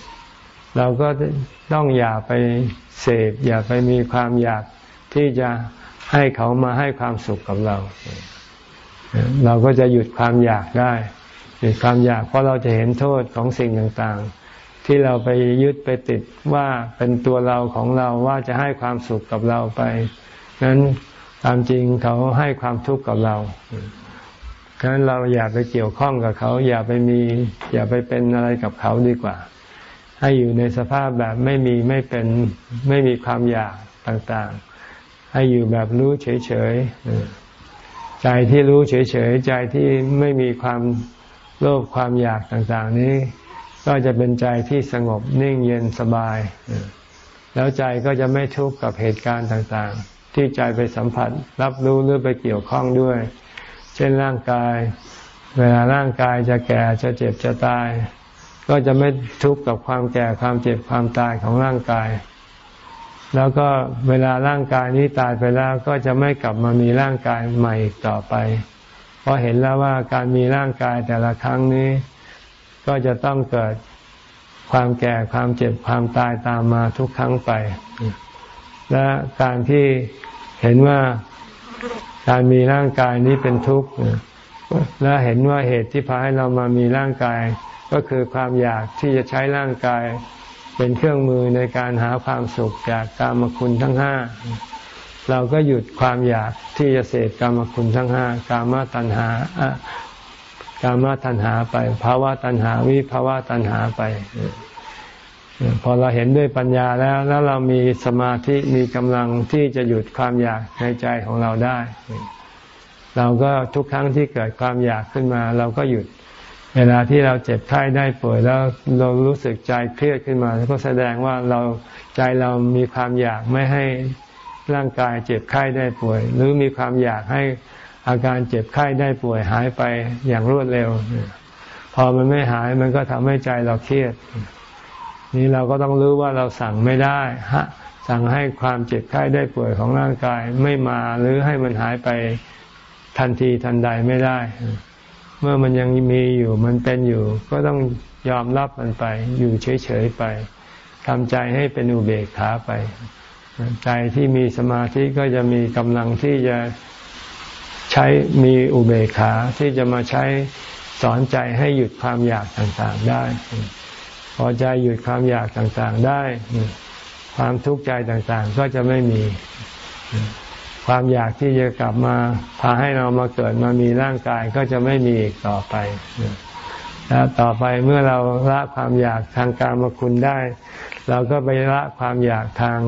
เราก็ต้องอย่าไปเสพอย่าไปมีความอยากที่จะให้เขามาให้ความสุขกับเรา เราก็จะหยุดความอยากได้ หยุดความอยากเพราะเราจะเห็นโทษของสิ่งต่างๆ ที่เราไปยึดไปติดว่าเป็นตัวเราของเราว่าจะให้ความสุขกับเราไปนั้นตามจริงเขาให้ความทุกข์กับเราฉะนั้นเราอย่าไปเกี่ยวข้องกับเขา อย่าไปมี อย่าไปเป็นอะไรกับเขาดีกว่า ให้อยู่ในสภาพแบบไม่มีไม่เป็นไม่มีความอยากต่างๆ ให้อยู่แบบรู้เฉยๆใจที่รู้เฉยๆใจที่ไม่มีความโลภความอยากต่าง ๆ นี้ ก็จะเป็นใจที่สงบนิ่งเย็นสบาย แล้วใจก็จะไม่ทุกข์กับเหตุการณ์ต่างๆ ที่ใจไปสัมผัสรับรู้หรือไปเกี่ยวข้องด้วย เช่นร่างกาย เวลาร่างกายจะแก่จะเจ็บจะตาย ก็จะไม่ทุกข์กับความแก่ความเจ็บความตายของร่างกาย แล้วก็เวลาร่างกายนี้ตายไปแล้วก็จะไม่กลับมามีร่างกายใหม่อีกต่อไป เพราะเห็นแล้วว่าการมีร่างกายแต่ละครั้งนี้ ก็จะต้องเกิดความแก่ความเจ็บความตายตามมาทุกครั้งไป และการที่เห็นว่าการมีร่างกายนี้เป็นทุกข์และเห็นว่าเหตุที่พาให้เรามามีร่างกาย ก็คือความอยากที่จะใช้ร่างกายเป็นเครื่องมือในการหาความสุขจากกามคุณทั้งห้าเราก็หยุดความอยากที่จะเสพกามคุณทั้งห้ากามตัณหา กามตัณหาไปภาวะตัณหาวิภาวะตัณหาไป พอเราเห็นด้วยปัญญาแล้ว แล้วเรามีสมาธิมีกำลังที่จะหยุดความอยากในใจของเราได้ เราก็ทุกครั้งที่เกิดความอยากขึ้นมา เราก็หยุดเวลาที่เราเจ็บไข้ได้ป่วยแล้วเรารู้สึกใจเครียดขึ้นมา ก็แสดงว่าเราใจเรามีความอยากไม่ให้ร่างกายเจ็บไข้ได้ป่วย หรือมีความอยากให้ อาการเจ็บไข้ได้ป่วยหายไปอย่างรวดเร็ว พอมันไม่หายมันก็ทำให้ใจเราเครียด นี่เราก็ต้องรู้ว่าเราสั่งไม่ได้ฮะสั่งให้ความเจ็บไข้ได้ป่วยของร่างกายไม่มาหรือให้มันหายไปทันทีทันใดไม่ได้ เมื่อมันยังมีอยู่มันเป็นอยู่ ก็ต้องยอมรับมันไป อยู่เฉยๆไปทำใจให้เป็นอุเบกขาไป ใจที่มีสมาธิก็จะมีกำลังที่จะ ใช้มีอุเบกขาที่จะมาใช้สอนใจให้หยุดความอยากต่างๆได้ พอใจหยุดความอยากต่างๆได้ ความทุกข์ใจต่างๆ ก็จะไม่มี ความอยากที่จะกลับมาพาให้เรามาเกิดมามีร่างกายก็จะไม่มีอีกต่อไปแล้วต่อไปเมื่อเราละความอยากทางการมคุณได้ เราก็ไปละความอยากทาง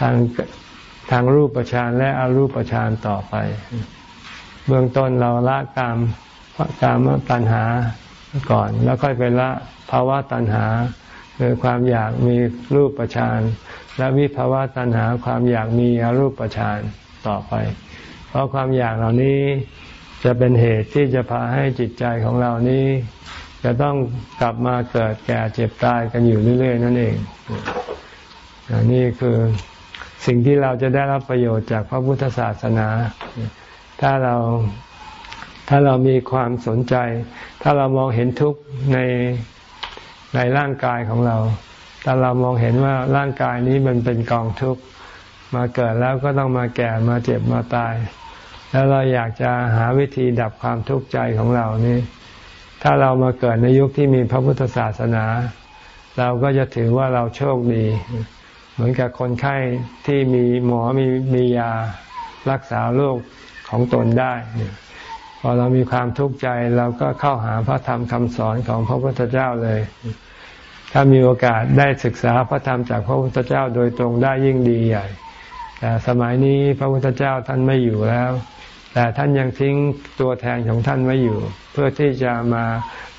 ทาง ทางรูปประชานและอรูปประชานต่อไป เบื้องต้นเราละกามกามตัณหาก่อน แล้วค่อยไปละภาวะตัณหาคือความอยากมีรูปประชานและวิภาวะตัณหาความอยากมีอรูปประชานต่อไป เพราะความอยากเหล่านี้จะเป็นเหตุที่จะพาให้จิตใจของเรานี้ จะต้องกลับมาเกิดแก่เจ็บตายกันอยู่เรื่อย ๆ นั่นเองนี่คือ สิ่งที่เราจะได้รับประโยชน์จากพระพุทธศาสนา ถ้าเราถ้าเรามีความสนใจ ถ้าเรามองเห็นทุกข์ในในร่างกายของเรา ถ้าเรามองเห็นว่าร่างกายนี้มันเป็นกองทุกข์มาเกิดแล้วก็ต้องมาแก่มาเจ็บมาตาย แล้วเราอยากจะหาวิธีดับความทุกข์ใจของเรานี่ถ้าเรามาเกิดในยุคที่มีพระพุทธศาสนา เราก็จะถือว่าเราโชคดี เหมือนกับคนไข้ที่มีหมอมีมียารักษาโรคของตนได้พอเรามีความทุกข์ใจเราก็เข้าหาพระธรรมคำสอนของพระพุทธเจ้าเลย ถ้ามีโอกาสได้ศึกษาพระธรรมจากพระพุทธเจ้าโดยตรงได้ยิ่งดีใหญ่แต่สมัยนี้พระพุทธเจ้าท่านไม่อยู่แล้ว แต่ท่านยังทิ้งตัวแทนของท่านไว้อยู่ เพื่อที่จะมา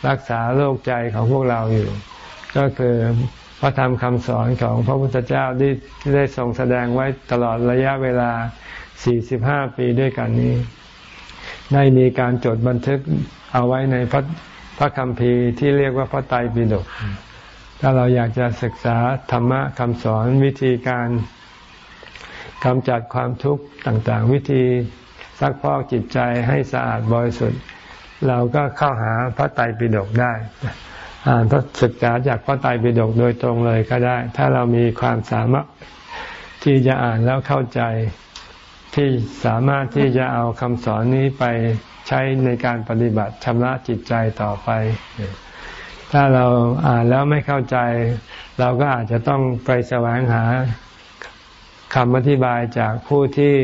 รักษาโรคใจของพวกเราอยู่ ก็คือ พระธรรมคำสอนของพระพุทธเจ้าที่ได้ทรงแสดงไว้ตลอดระยะเวลา 45 ปีด้วยกันนี้ ได้มีการจดบันทึกเอาไว้ในพระพระคัมภีร์ที่เรียกว่าพระไตรปิฎก ถ้าเราอยากจะศึกษาธรรมะคำสอนวิธีการกำจัดความทุกข์ต่างๆ วิธีซักพอกจิตใจให้สะอาดบริสุทธิ์ เราก็เข้าหาพระไตรปิฎกได้ อ่านพระศึกษาจากพระไตรปิฎกโดยตรงเลยก็ได้ ถ้าเรามีความสามารถที่จะอ่านแล้วเข้าใจที่สามารถที่จะเอาคำสอนนี้ไปใช้ในการปฏิบัติชำระจิตใจต่อไป ถ้าเราอ่านแล้วไม่เข้าใจ เราก็อาจจะต้องไปแสวงหาคำอธิบายจากผู้ที่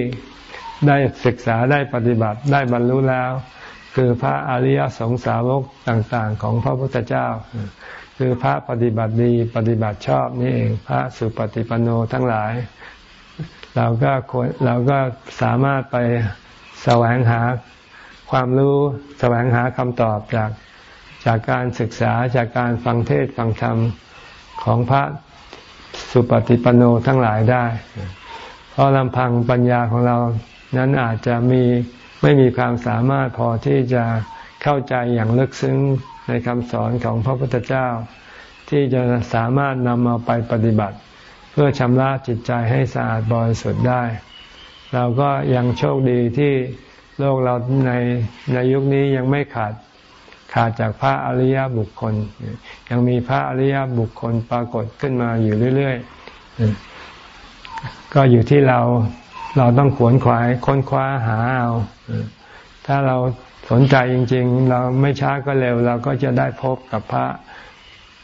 ได้ศึกษาได้ปฏิบัติได้บรรลุแล้ว คือพระอริยสงสาวกต่างๆ ของพระพุทธเจ้า คือพระปฏิบัติดีปฏิบัติชอบนี่เองพระสุปฏิปันโนทั้งหลาย เราก็ควรเราก็สามารถไปแสวงหาความรู้แสวงหาคำตอบจากจากการศึกษาจากการฟังเทศฟังธรรมของพระสุปฏิปันโนทั้งหลายได้ เพราะลำพังปัญญาของเรานั้นอาจจะมี ไม่มีความสามารถพอที่จะเข้าใจอย่างลึกซึ้งในคำสอนของพระพุทธเจ้า ที่จะสามารถนำเอาไปปฏิบัติ เพื่อชำระจิตใจให้สะอาดบริสุทธิ์ได้ เราก็ยังโชคดีที่โลกเราในในยุคนี้ยังไม่ขาดขาดจากพระอริยบุคคล ยังมีพระอริยบุคคลปรากฏขึ้นมาอยู่เรื่อยๆ ก็อยู่ที่เราเราต้องขวนขวายค้นคว้าหาเอา ถ้าเราสนใจจริง ๆ เราไม่ช้าก็เร็ว เราก็จะได้พบกับพระ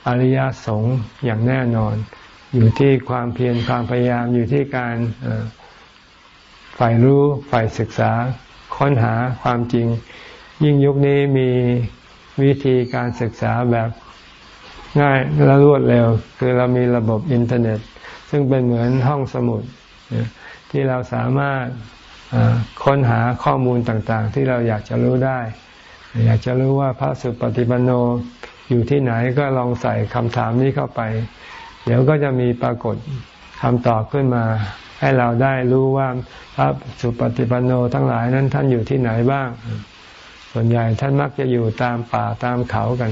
อริยสงฆ์อย่างแน่นอน อยู่ที่ความเพียรความพยายามอยู่ที่การฝ่ายรู้ฝ่ายศึกษาค้นหาความจริง ยิ่งยุคนี้มีวิธีการศึกษาแบบง่ายและรวดเร็ว คือเรามีระบบอินเทอร์เน็ต ซึ่งเป็นเหมือนห้องสมุดที่เราสามารถ ค้นหาข้อมูลต่างๆ ที่เราอยากจะรู้ได้ อยากจะรู้ว่าพระสุปฏิปันโนอยู่ที่ไหนก็ลองใส่คำถามนี้เข้าไป เดี๋ยวก็จะมีปรากฏคำตอบขึ้นมา ให้เราได้รู้ว่าพระสุปฏิปันโนทั้งหลายนั้นท่านอยู่ที่ไหนบ้าง ส่วนใหญ่ท่านมักจะอยู่ตามป่าตามเขากัน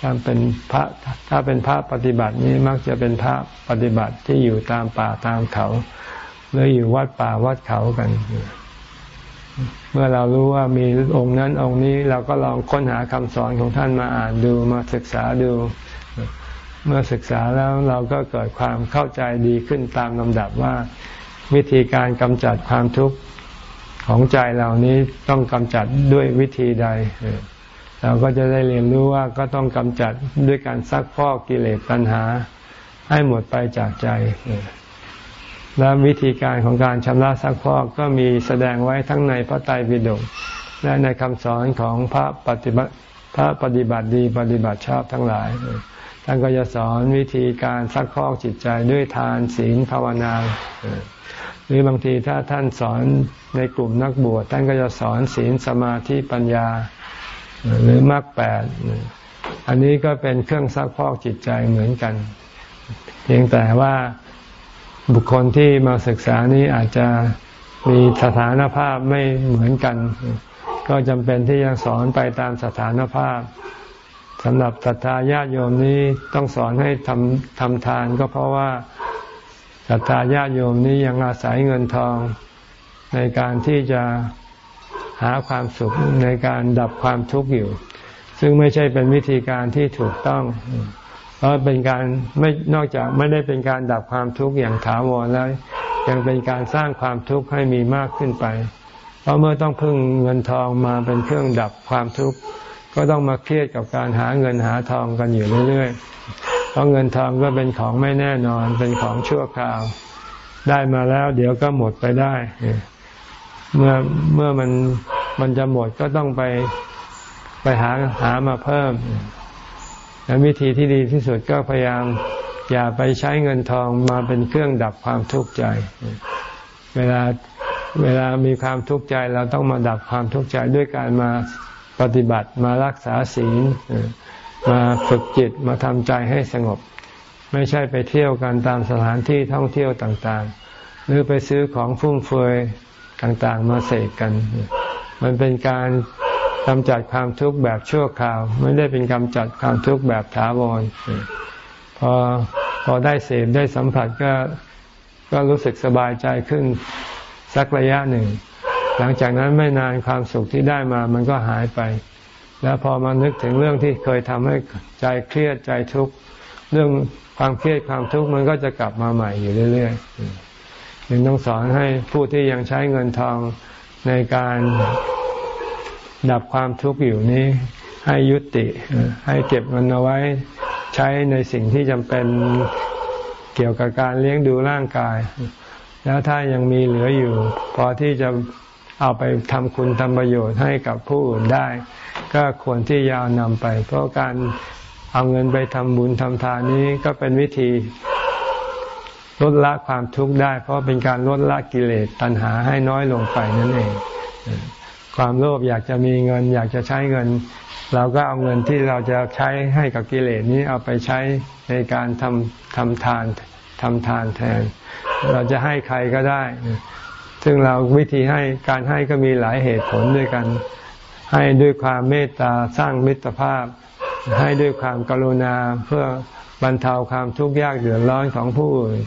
ถ้าเป็นพระถ้าเป็นพระปฏิบัตินี้มักจะเป็นพระปฏิบัติที่อยู่ตามป่าตามเขา หรืออยู่วัดป่าวัดเขากัน เมื่อเรารู้ว่ามีองค์นั้นองค์นี้เราก็ลองค้นหาคำสอนของท่านมาอ่านดูมาศึกษาดู เมื่อศึกษาแล้วเราก็เกิดความเข้าใจดีขึ้นตามลำดับว่า วิธีการกำจัดความทุกข์ของใจเหล่านี้ต้องกำจัดด้วยวิธีใด เราก็จะได้เรียนรู้ว่าก็ต้องกำจัดด้วยการซักพอกกิเลสตัณหา ให้หมดไปจากใจ และวิธีการของการชำระซักพอกก็มีแสดงไว้ทั้งในพระไตรปิฎกและในคำสอนของพระปฏิบัติพพระปฏิบัติดีปฏิบัติชอบทั้งหลายท่านก็จะสอนวิธีการซักพอกจิตใจด้วยทานศีลภาวนา หรือบางทีถ้าท่านสอนในกลุ่มนักบวชท่านก็จะสอนศีลสมาธิปัญญาหรือมรรคแปดอันนี้ก็เป็นเครื่องซักพอกจิตใจเหมือนกัน เพียงแต่ว่า บุคคลที่มาศึกษานี้อาจจะมีสถานภาพไม่เหมือนกัน ก็จำเป็นที่จะสอนไปตามสถานภาพสำหรับศรัทธาญาติโยมนี้ต้องสอนให้ทำทำทาน ก็เพราะว่าศรัทธาญาติโยมนี้ยังอาศัยเงินทอง ในการที่จะหาความสุขในการดับความทุกข์อยู่ ซึ่งไม่ใช่เป็นวิธีการที่ถูกต้อง เพราะเป็นการไม่นอกจากไม่ได้เป็นการดับความทุกข์อย่างถาวรแล้ว ยังเป็นการสร้างความทุกข์ให้มีมากขึ้นไป เพราะเมื่อต้องพึ่งเงินทองมาเป็นเครื่องดับความทุกข์ก็ต้องมาเครียดกับการหาเงินหาทองกันอยู่เรื่อยๆ เพราะเงินทองก็เป็นของไม่แน่นอนเป็นของชั่วคราว ได้มาแล้วเดี๋ยวก็หมดไปได้ เมื่อเมื่อมันมันจะหมดก็ต้องไปไปหาหามาเพิ่ม และวิธีที่ดีที่สุดก็พยายามอย่าไปใช้เงินทองมาเป็นเครื่องดับความทุกข์ใจ เวลาเวลามีความทุกข์ใจเราต้องมาดับความทุกข์ใจด้วยการมาปฏิบัติมารักษาศีลมาฝึกจิตมาทำใจให้สงบ ไม่ใช่ไปเที่ยวกันตามสถานที่ท่องเที่ยวต่างๆ หรือไปซื้อของฟุ่มเฟือยต่างๆ มาเสกกัน มันเป็นการ กำจัดความทุกข์แบบชั่วคราว ไม่ได้เป็นกำจัดความทุกข์แบบถาวรพอพอได้เสพได้สัมผัสก็ก็รู้สึกสบายใจขึ้นสักระยะหนึ่ง หลังจากนั้นไม่นานความสุขที่ได้มามันก็หายไป แล้วพอมานึกถึงเรื่องที่เคยทำให้ใจเครียดใจทุกข์เรื่องความเครียดความทุกข์มันก็จะกลับมาใหม่อยู่เรื่อยๆยังต้องสอนให้ผู้ที่ยังใช้เงินทองในการ ดับความทุกข์อยู่นี้ ให้ยุติ ให้เก็บเงินเอาไว้ใช้ในสิ่งที่จำเป็นเกี่ยวกับการเลี้ยงดูร่างกาย แล้วถ้ายังมีเหลืออยู่ พอที่จะเอาไปทำคุณทำประโยชน์ให้กับผู้อื่นได้ ก็ควรที่ยาวนำไป เพราะการเอาเงินไปทำบุญทำทานนี้ก็เป็นวิธีลดละความทุกข์ได้ เพราะเป็นการลดละกิเลสตัณหาให้น้อยลงไปนั่นเอง ความโลภอยากจะมีเงิน อยากจะใช้เงิน เราก็เอาเงินที่เราจะใช้ให้กับกิเลสนี้เอาไปใช้ในการทำทำทานทำทานแทน เราจะให้ใครก็ได้ ซึ่งเราวิธีให้การให้ก็มีหลายเหตุผลด้วยกัน ให้ด้วยความเมตตาสร้างมิตรภาพ ให้ด้วยความกรุณาเพื่อบรรเทาความทุกข์ยากเดือดร้อนของผู้อื่น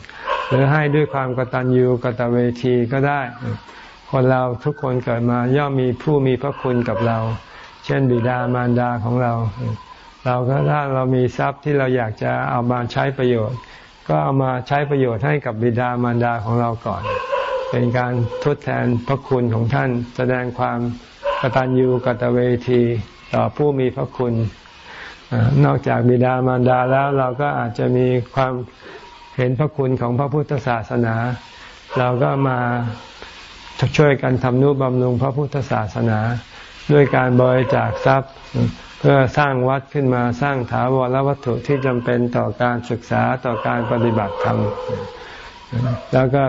หรือให้ด้วยความกตัญญูกตเวทีก็ได้ คนเราทุกคนเกิดมาย่อมมีผู้มีพระคุณกับเรา เช่นบิดามารดาของเรา เราก็ถ้าเรามีทรัพย์ที่เราอยากจะเอามาใช้ประโยชน์ ก็เอามาใช้ประโยชน์ให้กับบิดามารดาของเราก่อน เป็นการทดแทนพระคุณของท่าน แสดงความกตัญญูกตเวทีต่อผู้มีพระคุณ นอกจากบิดามารดาแล้วเราก็อาจจะมีความเห็นพระคุณของพระพุทธศาสนา เราก็มา ช่วยกันทำนุบำรุงพระพุทธศาสนา ด้วยการบริจาคทรัพย์ เพื่อสร้างวัดขึ้นมาสร้างถาวรวัตถุที่จำเป็นต่อการศึกษาต่อการปฏิบัติธรรม แล้วก็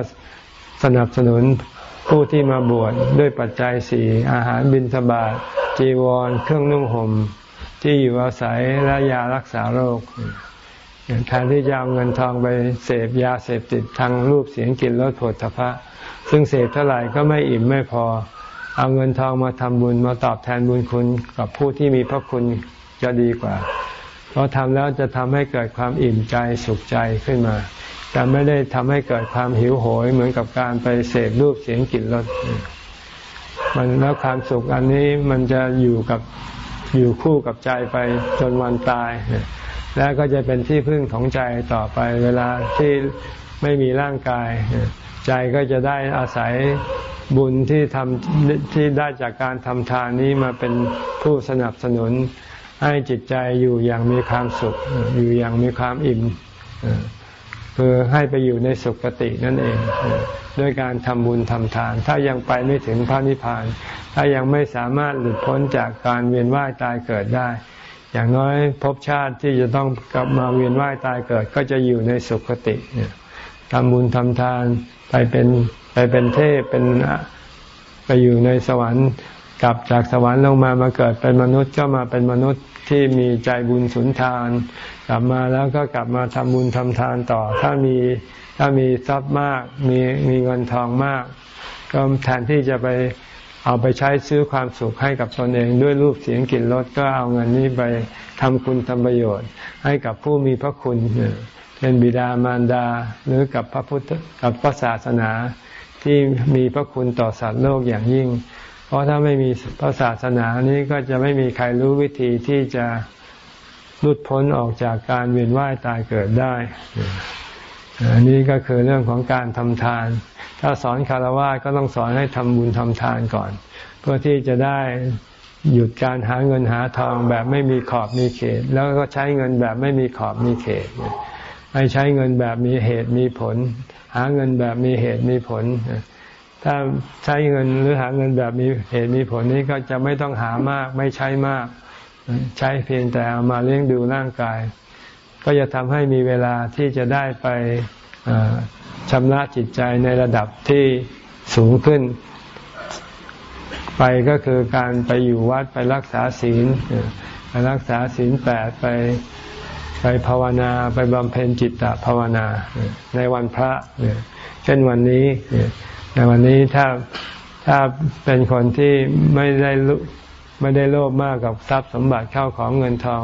สนับสนุนผู้ที่มาบวชดด้วยปัจจัยสี่อาหารบิณฑบาตจีวร เครื่องนุ่งห่มที่อยู่อาศัยและยารักษาโรคแทนที่จะเอาเงินทองไปเสพยาเสพติดทางรูปเสียงกลิ่นรสผลทพะ ซึ่งเสพเท่าไหร่ก็ไม่อิ่มไม่พอ เอาเงินทองมาทำบุญมาตอบแทนบุญคุณกับผู้ที่มีพระคุณจะดีกว่า เพราะทำแล้วจะทำให้เกิดความอิ่มใจสุขใจขึ้นมาจะไม่ได้ทำให้เกิดความหิวโหยเหมือนกับการไปเสพรูปเสียงกลิ่นรสมันแล้วความสุขอันนี้มันจะอยู่กับอยู่คู่กับใจไปจนวันตาย แล้วก็จะเป็นที่พึ่งของใจต่อไปเวลาที่ไม่มีร่างกาย ใจก็จะได้อาศัยบุญที่ทำที่ได้จากการทำทานนี้มาเป็นผู้สนับสนุน ให้จิตใจอยู่อย่างมีความสุข อยู่อย่างมีความอิ่มคือให้ไปอยู่ในสุคตินั่นเองด้วยการทำบุญทำทาน ถ้ายังไปไม่ถึงพระนิพพาน ถ้ายังไม่สามารถหลุดพ้นจากการเวียนว่ายตายเกิดได้ อย่างน้อยภพชาติที่จะต้องกลับมาเวียนว่ายตายเกิด ก็จะอยู่ในสุคติทำบุญทำทาน ไปเป็นไปเป็นเทพเป็นไปอยู่ในสวรรค์กลับจากสวรรค์ลงมามาเกิดเป็นมนุษย์ก็มาเป็นมนุษย์ที่มีใจบุญสุนทาน กลับมาแล้วก็กลับมาทำบุญทำทานต่อ ถ้ามีถ้ามีทรัพย์มากมีมีเงินทองมาก ก็แทนที่จะไปเอาไปใช้ซื้อความสุขให้กับตนเองด้วยรูปเสียงกลิ่นรสก็เอาเงินนี้ไปทำคุณทำประโยชน์ ให้กับผู้มีพระคุณ เป็นบิดามารดาหรือกับพระพุทธกับพระศาสนาที่มีพระคุณต่อสัตว์โลกอย่างยิ่ง เพราะถ้าไม่มีพระศาสนานี้ก็จะไม่มีใครรู้วิธีที่จะหลุดพ้นออกจากการเวียนว่ายตายเกิดได้อันนี้ก็คือเรื่องของการทำทาน ถ้าสอนคารวะก็ต้องสอนให้ทำบุญทำทานก่อน เพื่อที่จะได้หยุดการหาเงินหาทองแบบไม่มีขอบมีเขต แล้วก็ใช้เงินแบบไม่มีขอบมีเขต ไม่ใช้เงินแบบมีเหตุมีผล หาเงินแบบมีเหตุมีผล ถ้าใช้เงินหรือหาเงินแบบมีเหตุมีผลนี้ก็จะไม่ต้องหามากไม่ใช้มาก ใช้เพียงแต่เอามาเลี้ยงดูร่างกาย ก็จะทำให้มีเวลาที่จะได้ไปชำระจิตใจในระดับที่สูงขึ้น ไปก็คือการไปอยู่วัดไปรักษาศีลไปรักษาศีลแปดไป ไปภาวนาไปบำเพ็ญจิตตภาวนาในวันพระเช่นวันนี้ในวันนี้ถ้าถ้าเป็นคนที่ไม่ได้ไม่ได้โลภมากกับทรัพย์สมบัติเข้าของเงินทอง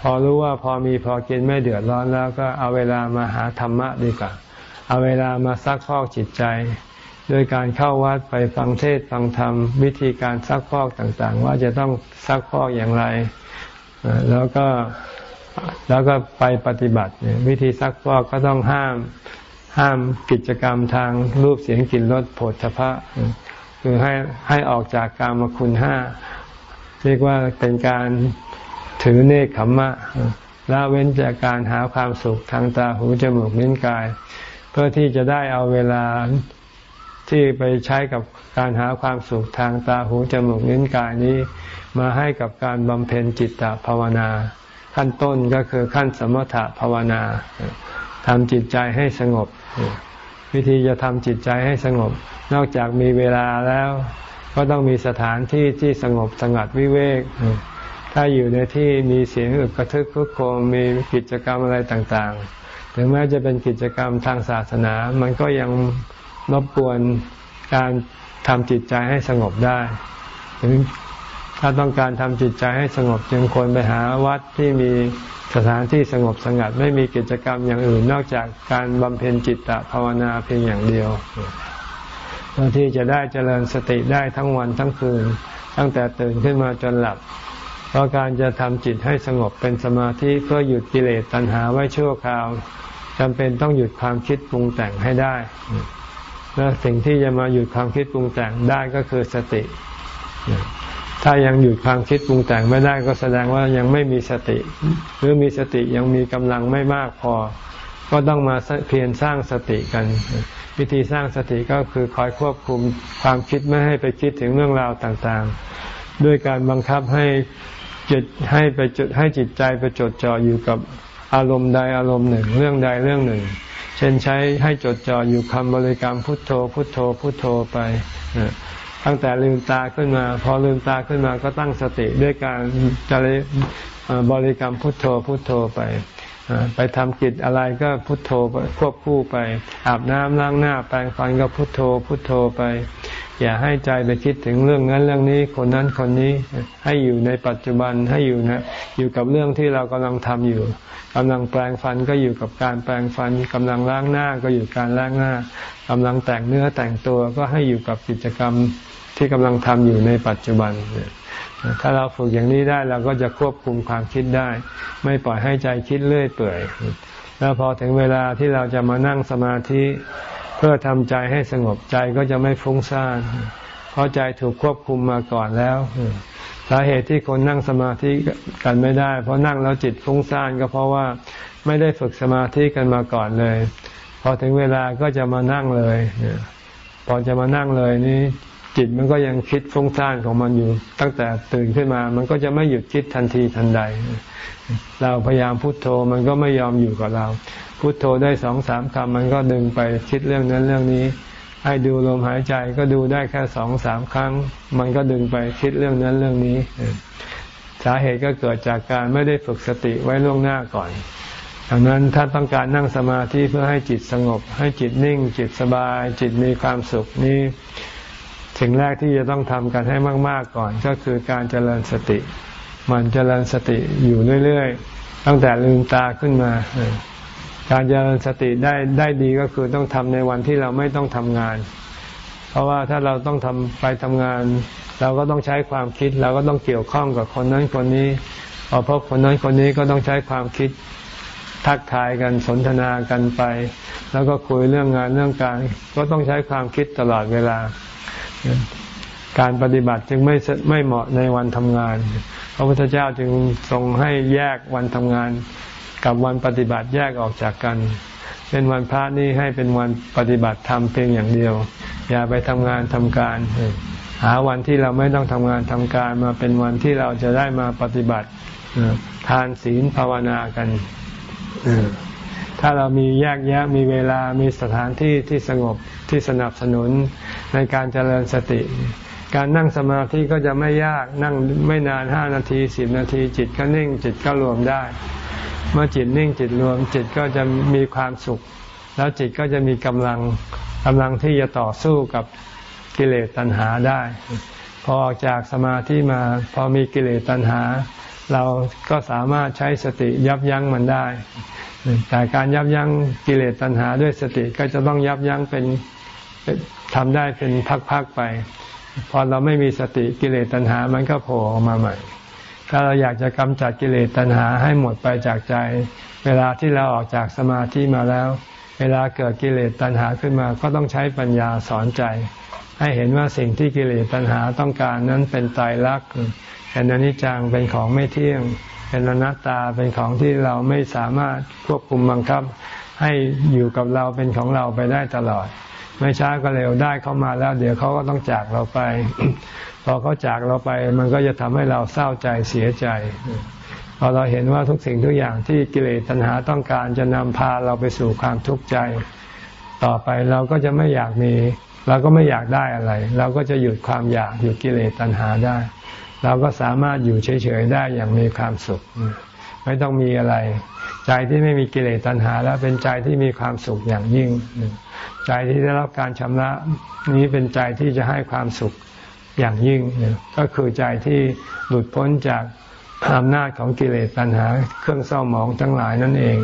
พอรู้ว่าพอมีพอกินไม่เดือดร้อนแล้วก็เอาเวลามาหาธรรมะดีกว่า เอาเวลามาซักพอกจิตใจด้วยการเข้าวัดไปฟังเทศฟังธรรม วิธีการซักพอกต่างๆ ว่าจะต้องซักพอกอย่างไร แล้วก็ แล้วก็ไปปฏิบัติวิธีซักฟอกก็ต้องห้ามห้ามกิจกรรมทางรูปเสียงกลิ่นรสโผฏฐพะคือให้ให้ออกจากกามคุณห้าเรียกว่าเป็นการถือเนคขมมะละเว้นจากการหาความสุขทางตาหูจมูกลิ้นกาย เพื่อที่จะได้เอาเวลาที่ไปใช้กับการหาความสุขทางตาหูจมูกลิ้นกายนี้ มาให้กับการบำเพ็ญจิตตภาวนา ขั้นต้นก็คือขั้นสมถะภาวนาทำจิตใจให้สงบ วิธีจะทำจิตใจให้สงบ นอกจากมีเวลาแล้ว ก็ต้องมีสถานที่ที่สงบสงัดวิเวก ถ้าอยู่ในที่มีเสียงอึกกระทึกคึกโคมมีกิจกรรมอะไรต่างๆ ถึงแม้จะเป็นกิจกรรมทางศาสนา มันก็ยังรบกวนการทำจิตใจให้สงบได้ ถ้าต้องการทำจิตใจให้สงบจึงควรไปหาวัดที่มีสถานที่สงบสงัด ไม่มีกิจกรรมอย่างอื่นนอกจากการบำเพ็ญจิตตภาวนาเพียงอย่างเดียวเพื่อที่จะได้เจริญสติได้ทั้งวันทั้งคืน ตั้งแต่ตื่นขึ้นมาจนหลับ เพราะการจะทำจิตให้สงบเป็นสมาธิเพื่อหยุดกิเลสตัณหาไว้ชั่วคราวจำเป็นต้องหยุดความคิดปรุงแต่งให้ได้และสิ่งที่จะมาหยุดความคิดปรุงแต่งได้ก็คือสติ ถ้ายังหยุดความคิดปรุงแต่งไม่ได้ก็แสดงว่ายังไม่มีสติ หรือมีสติยังมีกำลังไม่มากพอ ก็ต้องมาเพียรสร้างสติกัน วิธีสร้างสติก็คือคอยควบคุมความคิดไม่ให้ไปคิดถึงเรื่องราวต่างๆ ด้วยการบังคับให้จิตให้ไปจุดให้จิตใจไปจดจ่ออยู่กับอารมณ์ใดอารมณ์หนึ่ง เรื่องใดเรื่องหนึ่ง เช่นใช้ให้จดจ่ออยู่คำบริกรรมพุทโธพุทโธพุทโธไป ตั้งแต่ลืมตาขึ้นมา พอลืมตาขึ้นมาก็ตั้งสติด้วยการจริบริกรรมพุทโธพุทโธไป ไปทำกิจอะไรก็พุทโธควบคู่ไป อาบน้ำล้างหน้าแปรงฟันก็พุทโธ พุทโธไป อย่าให้ใจไปคิดถึงเรื่องนั้นเรื่องนี้คนนั้นคนนี้ให้อยู่ในปัจจุบันให้อยู่นะอยู่กับเรื่องที่เรากำลังทำอยู่กำลังแปลงฟันก็อยู่กับการแปลงฟันกำลังล้างหน้าก็อยู่การล้างหน้ากำลังแต่งเนื้อแต่งตัวก็ให้อยู่กับกิจกรรมที่กำลังทำอยู่ในปัจจุบัน ถ้าเราฝึกอย่างนี้ได้เราก็จะควบคุมความคิดได้ ไม่ปล่อยให้ใจคิดเรื่อยเปื่อย แล้วพอถึงเวลาที่เราจะมานั่งสมาธิเพื่อทำใจให้สงบใจก็จะไม่ฟุ้งซ่านเพราะใจถูกควบคุมมาก่อนแล้วสาเหตุที่คนนั่งสมาธิกันไม่ได้ เพราะนั่งแล้วจิตฟุ้งซ่านก็เพราะว่าไม่ได้ฝึกสมาธิกันมาก่อนเลย พอถึงเวลาก็จะมานั่งเลยพอจะมานั่งเลยนี่ จิตมันก็ยังคิดฟุ้งซ่านของมันอยู่ ตั้งแต่ตื่นขึ้นมา มันก็จะไม่หยุดคิดทันทีทันใด เราพยายามพุโทโธมันก็ไม่ยอมอยู่กับเรา พุโทโธได้สองสามคำมันก็ดึงไปคิดเรื่องนั้นเรื่องนี้ ให้ดูลมหายใจก็ดูได้แค่สองสามครั้ง มันก็ดึงไปคิดเรื่องนั้นเรื่องนี้ สาเหตุก็เกิดจากการไม่ได้ฝึกสติไว้ล่วงหน้าก่อนดังนั้นถ้าต้องการนั่งสมาธิเพื่อให้จิตสงบ ให้จิตนิ่ง จิตสบาย จิตมีความสุขนี้ สิ่งแรกที่จะต้องทำกันให้มาก ๆก่อน ก็คือการเจริญสติ มันเจริญสติอยู่เรื่อยๆ ตั้งแต่ลืมตาขึ้นมา การเจริญสติได้ได้ดีก็คือต้องทำในวันที่เราไม่ต้องทำงาน เพราะว่าถ้าเราต้องทำไปทำงาน เราก็ต้องใช้ความคิด เราก็ต้องเกี่ยวข้องกับคนนั้นคนนี้พอพบคนนั้นคนนี้ก็ต้องใช้ความคิดทักทายกันสนทนากันไป แล้วก็คุยเรื่องงานเรื่องการ ก็ต้องใช้ความคิดตลอดเวลา การปฏิบัติจึงไม่ไม่เหมาะในวันทำงาน พระพุทธเจ้าจึงทรงให้แยกวันทำงาน กับวันปฏิบัติแยกออกจากกัน เป็นวันพระนี่ให้เป็นวันปฏิบัติธรรมเพียงอย่างเดียว อย่าไปทำงานทำการ หาวันที่เราไม่ต้องทำงานทำการมาเป็นวันที่เราจะได้มาปฏิบัติทานศีลภาวนากันถ้าเรามีแยกแยะมีเวลามีสถานที่ที่สงบที่สนับสนุน ในการเจริญสติ การนั่งสมาธิก็จะไม่ยากนั่งไม่นานห้านาทีสิบนาที จิตก็นิ่งจิตก็รวมได้ เมื่อจิตนิ่งจิตรวม จิตก็จะมีความสุข แล้วจิตก็จะมีกำลังกำลังที่จะต่อสู้กับกิเลสตัณหาได้ พอออกจากสมาธิมาพอมีกิเลสตัณหา เราก็สามารถใช้สติยับยั้งมันได้แต่การยับยั้งกิเลสตัณหาด้วยสติก็จะต้องยับยั้งเป็น ทำได้เป็นพักๆไป พอเราไม่มีสติกิเลสตัณหา มันก็โผล่ออกมาใหม่ ถ้าเราอยากจะกำจัดกิเลสตัณหาให้หมดไปจากใจ เวลาที่เราออกจากสมาธิมาแล้ว เวลาเกิดกิเลสตัณหาขึ้นมา ก็ต้องใช้ปัญญาสอนใจ ให้เห็นว่าสิ่งที่กิเลสตัณหาต้องการนั้นเป็นตายรักเป็นอนิจจังเป็นของไม่เที่ยง เป็นอนัตตาเป็นของที่เราไม่สามารถควบคุมบังคับ ให้อยู่กับเราเป็นของเราไปได้ตลอด ไม่ช้าก็เร็วได้เข้ามาแล้ว เดี๋ยวเขาก็ต้องจากเราไป พอเขาจากเราไป มันก็จะทำให้เราเศร้าใจเสียใจพอเราเห็นว่าทุกสิ่งทุกอย่างที่กิเลสตัณหาต้องการจะนำพาเราไปสู่ความทุกข์ใจ ต่อไปเราก็จะไม่อยากมีเราก็ไม่อยากได้อะไร เราก็จะหยุดความอยากหยุดกิเลสตัณหาได้ เราก็สามารถอยู่เฉยๆได้อย่างมีความสุข ไม่ต้องมีอะไร ใจที่ไม่มีกิเลสตัณหา แล้วเป็นใจที่มีความสุขอย่างยิ่ง ใจที่ได้รับการชำระนี้เป็นใจที่จะให้ความสุขอย่างยิ่ง ก็คือใจที่หลุดพ้นจากอำนาจของกิเลสตัณหา เครื่องเศร้าหมองทั้งหลายนั่นเอง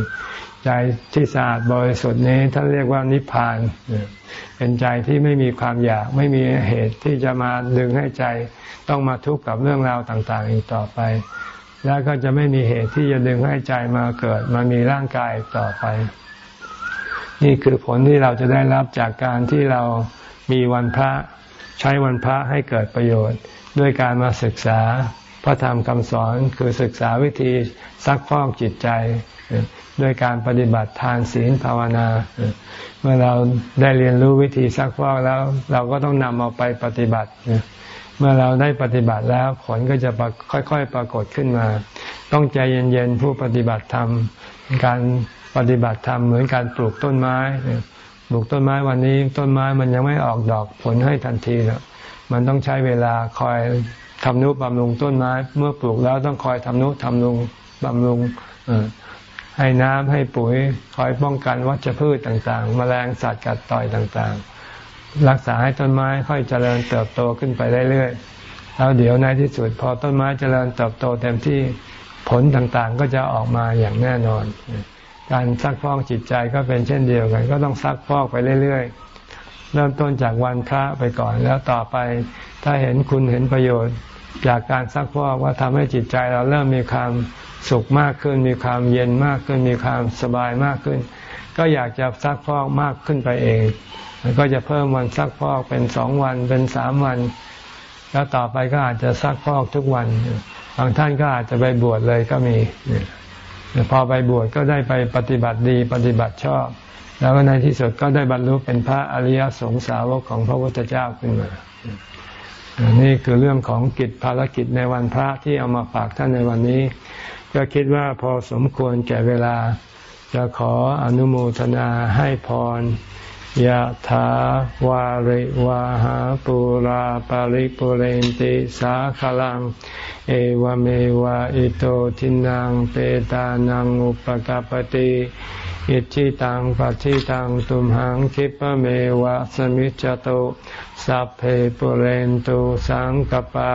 ใจที่สะอาดบริสุทธิ์นี้ท่านเรียกว่านิพพาน เป็นใจที่ไม่มีความอยากไม่มีเหตุที่จะมาดึงให้ใจต้องมาทุกข์กับเรื่องราวต่าง ๆ อีกต่อไป แล้วก็จะไม่มีเหตุที่จะดึงให้ใจมาเกิด มามีร่างกายต่อไป นี่คือผลที่เราจะได้รับจากการที่เรามีวันพระใช้วันพระให้เกิดประโยชน์ ด้วยการมาศึกษาพระธรรมคำสอนคือศึกษาวิธีซักฟอกจิตใจด้วยการปฏิบัติทานศีลภาวนา เมื่อเราได้เรียนรู้วิธีซักฟอกแล้ว เราก็ต้องนำเอาไปปฏิบัติ เมื่อเราได้ปฏิบัติแล้วผลก็จะค่อยๆ ปรากฏขึ้นมา ต้องใจเย็นๆผู้ปฏิบัติธรรม การปฏิบัติธรรมเหมือนการปลูกต้นไม้ ปลูกต้นไม้วันนี้ต้นไม้มันยังไม่ออกดอกผลให้ทันทีนะมันต้องใช้เวลาคอยทำนุบำรุงต้นไม้ เมื่อปลูกแล้วต้องคอยทำนุทำรุงบำรุงให้น้ำให้ปุ๋ย คอยป้องกันวัชพืชต่างๆแมลงสัตว์กัดต่อยต่างๆ รักษาให้ต้นไม้ค่อยเจริญเติบโตขึ้นไปเรื่อยๆแล้วเดี๋ยวในที่สุดพอต้นไม้เจริญเติบโตเต็มที่ผลต่างๆก็จะออกมาอย่างแน่นอน การซักฟอกจิตใจก็เป็นเช่นเดียวกัน ก็ต้องซักฟอกไปเรื่อยๆ เริ่มต้นจากวันพระไปก่อน แล้วต่อไป ถ้าเห็นคุณเห็นประโยชน์ จากการซักฟอกว่าทำให้จิตใจเราเริ่มมีความสุขมากขึ้น มีความเย็นมากขึ้น มีความสบายมากขึ้น ก็อยากจะซักฟอกมากขึ้นไปเอง มันก็จะเพิ่มวันซักฟอกเป็นสองวันเป็นสามวัน แล้วต่อไปก็อาจจะซักฟอกทุกวัน บางท่านก็อาจจะไปบวชเลยก็มีพอไปบวชก็ได้ไปปฏิบัติดีปฏิบัติชอบ แล้วก็ในที่สุดก็ได้บรรลุเป็นพระอริยสงสาวกของพระพุทธเจ้าขึ้นมานี่คือเรื่องของกิจภารกิจในวันพระที่เอามาฝากท่านในวันนี้ ก็คิดว่าพอสมควรแก่เวลา จะขออนุโมทนาให้พร ยะถาวาริวาหาปุราปาริปุเรนติสาขลัง เอวเมวะอิโตทินังเปตานังอุปกปติอิจิตังปัจิตังตุมหังคิปเมวะสมิจจโตสัพเพปุเรนตุสังกปา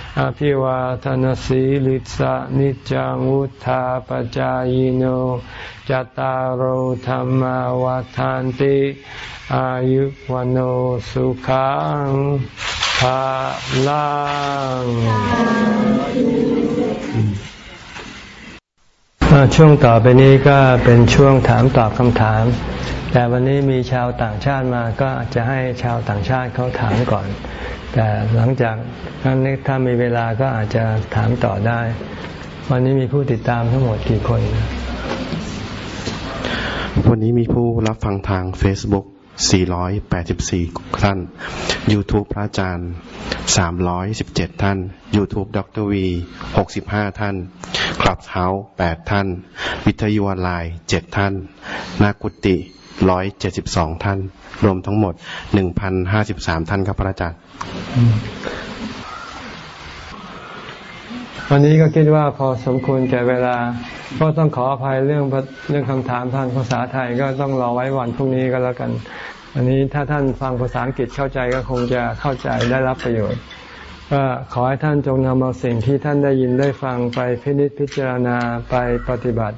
อภิวาทนสีลิสะนิจังวุธาปจายโนจตารโหธรรมวาทานติ อายุวันโอสุขังภาลังช่วงต่อไปนี้ก็เป็นช่วงถามตอบคำถาม แต่วันนี้มีชาวต่างชาติมาก็จะให้ชาวต่างชาติเขาถามก่อน แต่หลังจากนั้นถ้ามีเวลาก็อาจจะถามต่อได้ วันนี้มีผู้ติดตามทั้งหมดกี่คน วันนี้มีผู้รับฟังทาง Facebook 484 ท่าน YouTube พระอาจารย์ 317 ท่าน YouTube ดรวี 65 ท่านคลับเฮาส์8ท่าน วิทยุออนไลน์ 7 ท่านนากุติ 172ท่าน รวมทั้งหมด1,053ท่านครับพระอาจารย์วันนี้ก็คิดว่าพอสมควรแก่เวลา ก็ต้องขออภัยเรื่องเรื่องคำถามทางภาษาไทยก็ต้องรอไว้วันพรุ่งนี้ก็แล้วกัน อันนี้ถ้าท่านฟังภาษาอังกฤษเข้าใจก็คงจะเข้าใจได้รับประโยชน์ก็ขอให้ท่านจงนำเอาสิ่งที่ท่านได้ยินได้ฟังไปพินิจพิจารณาไปปฏิบัติ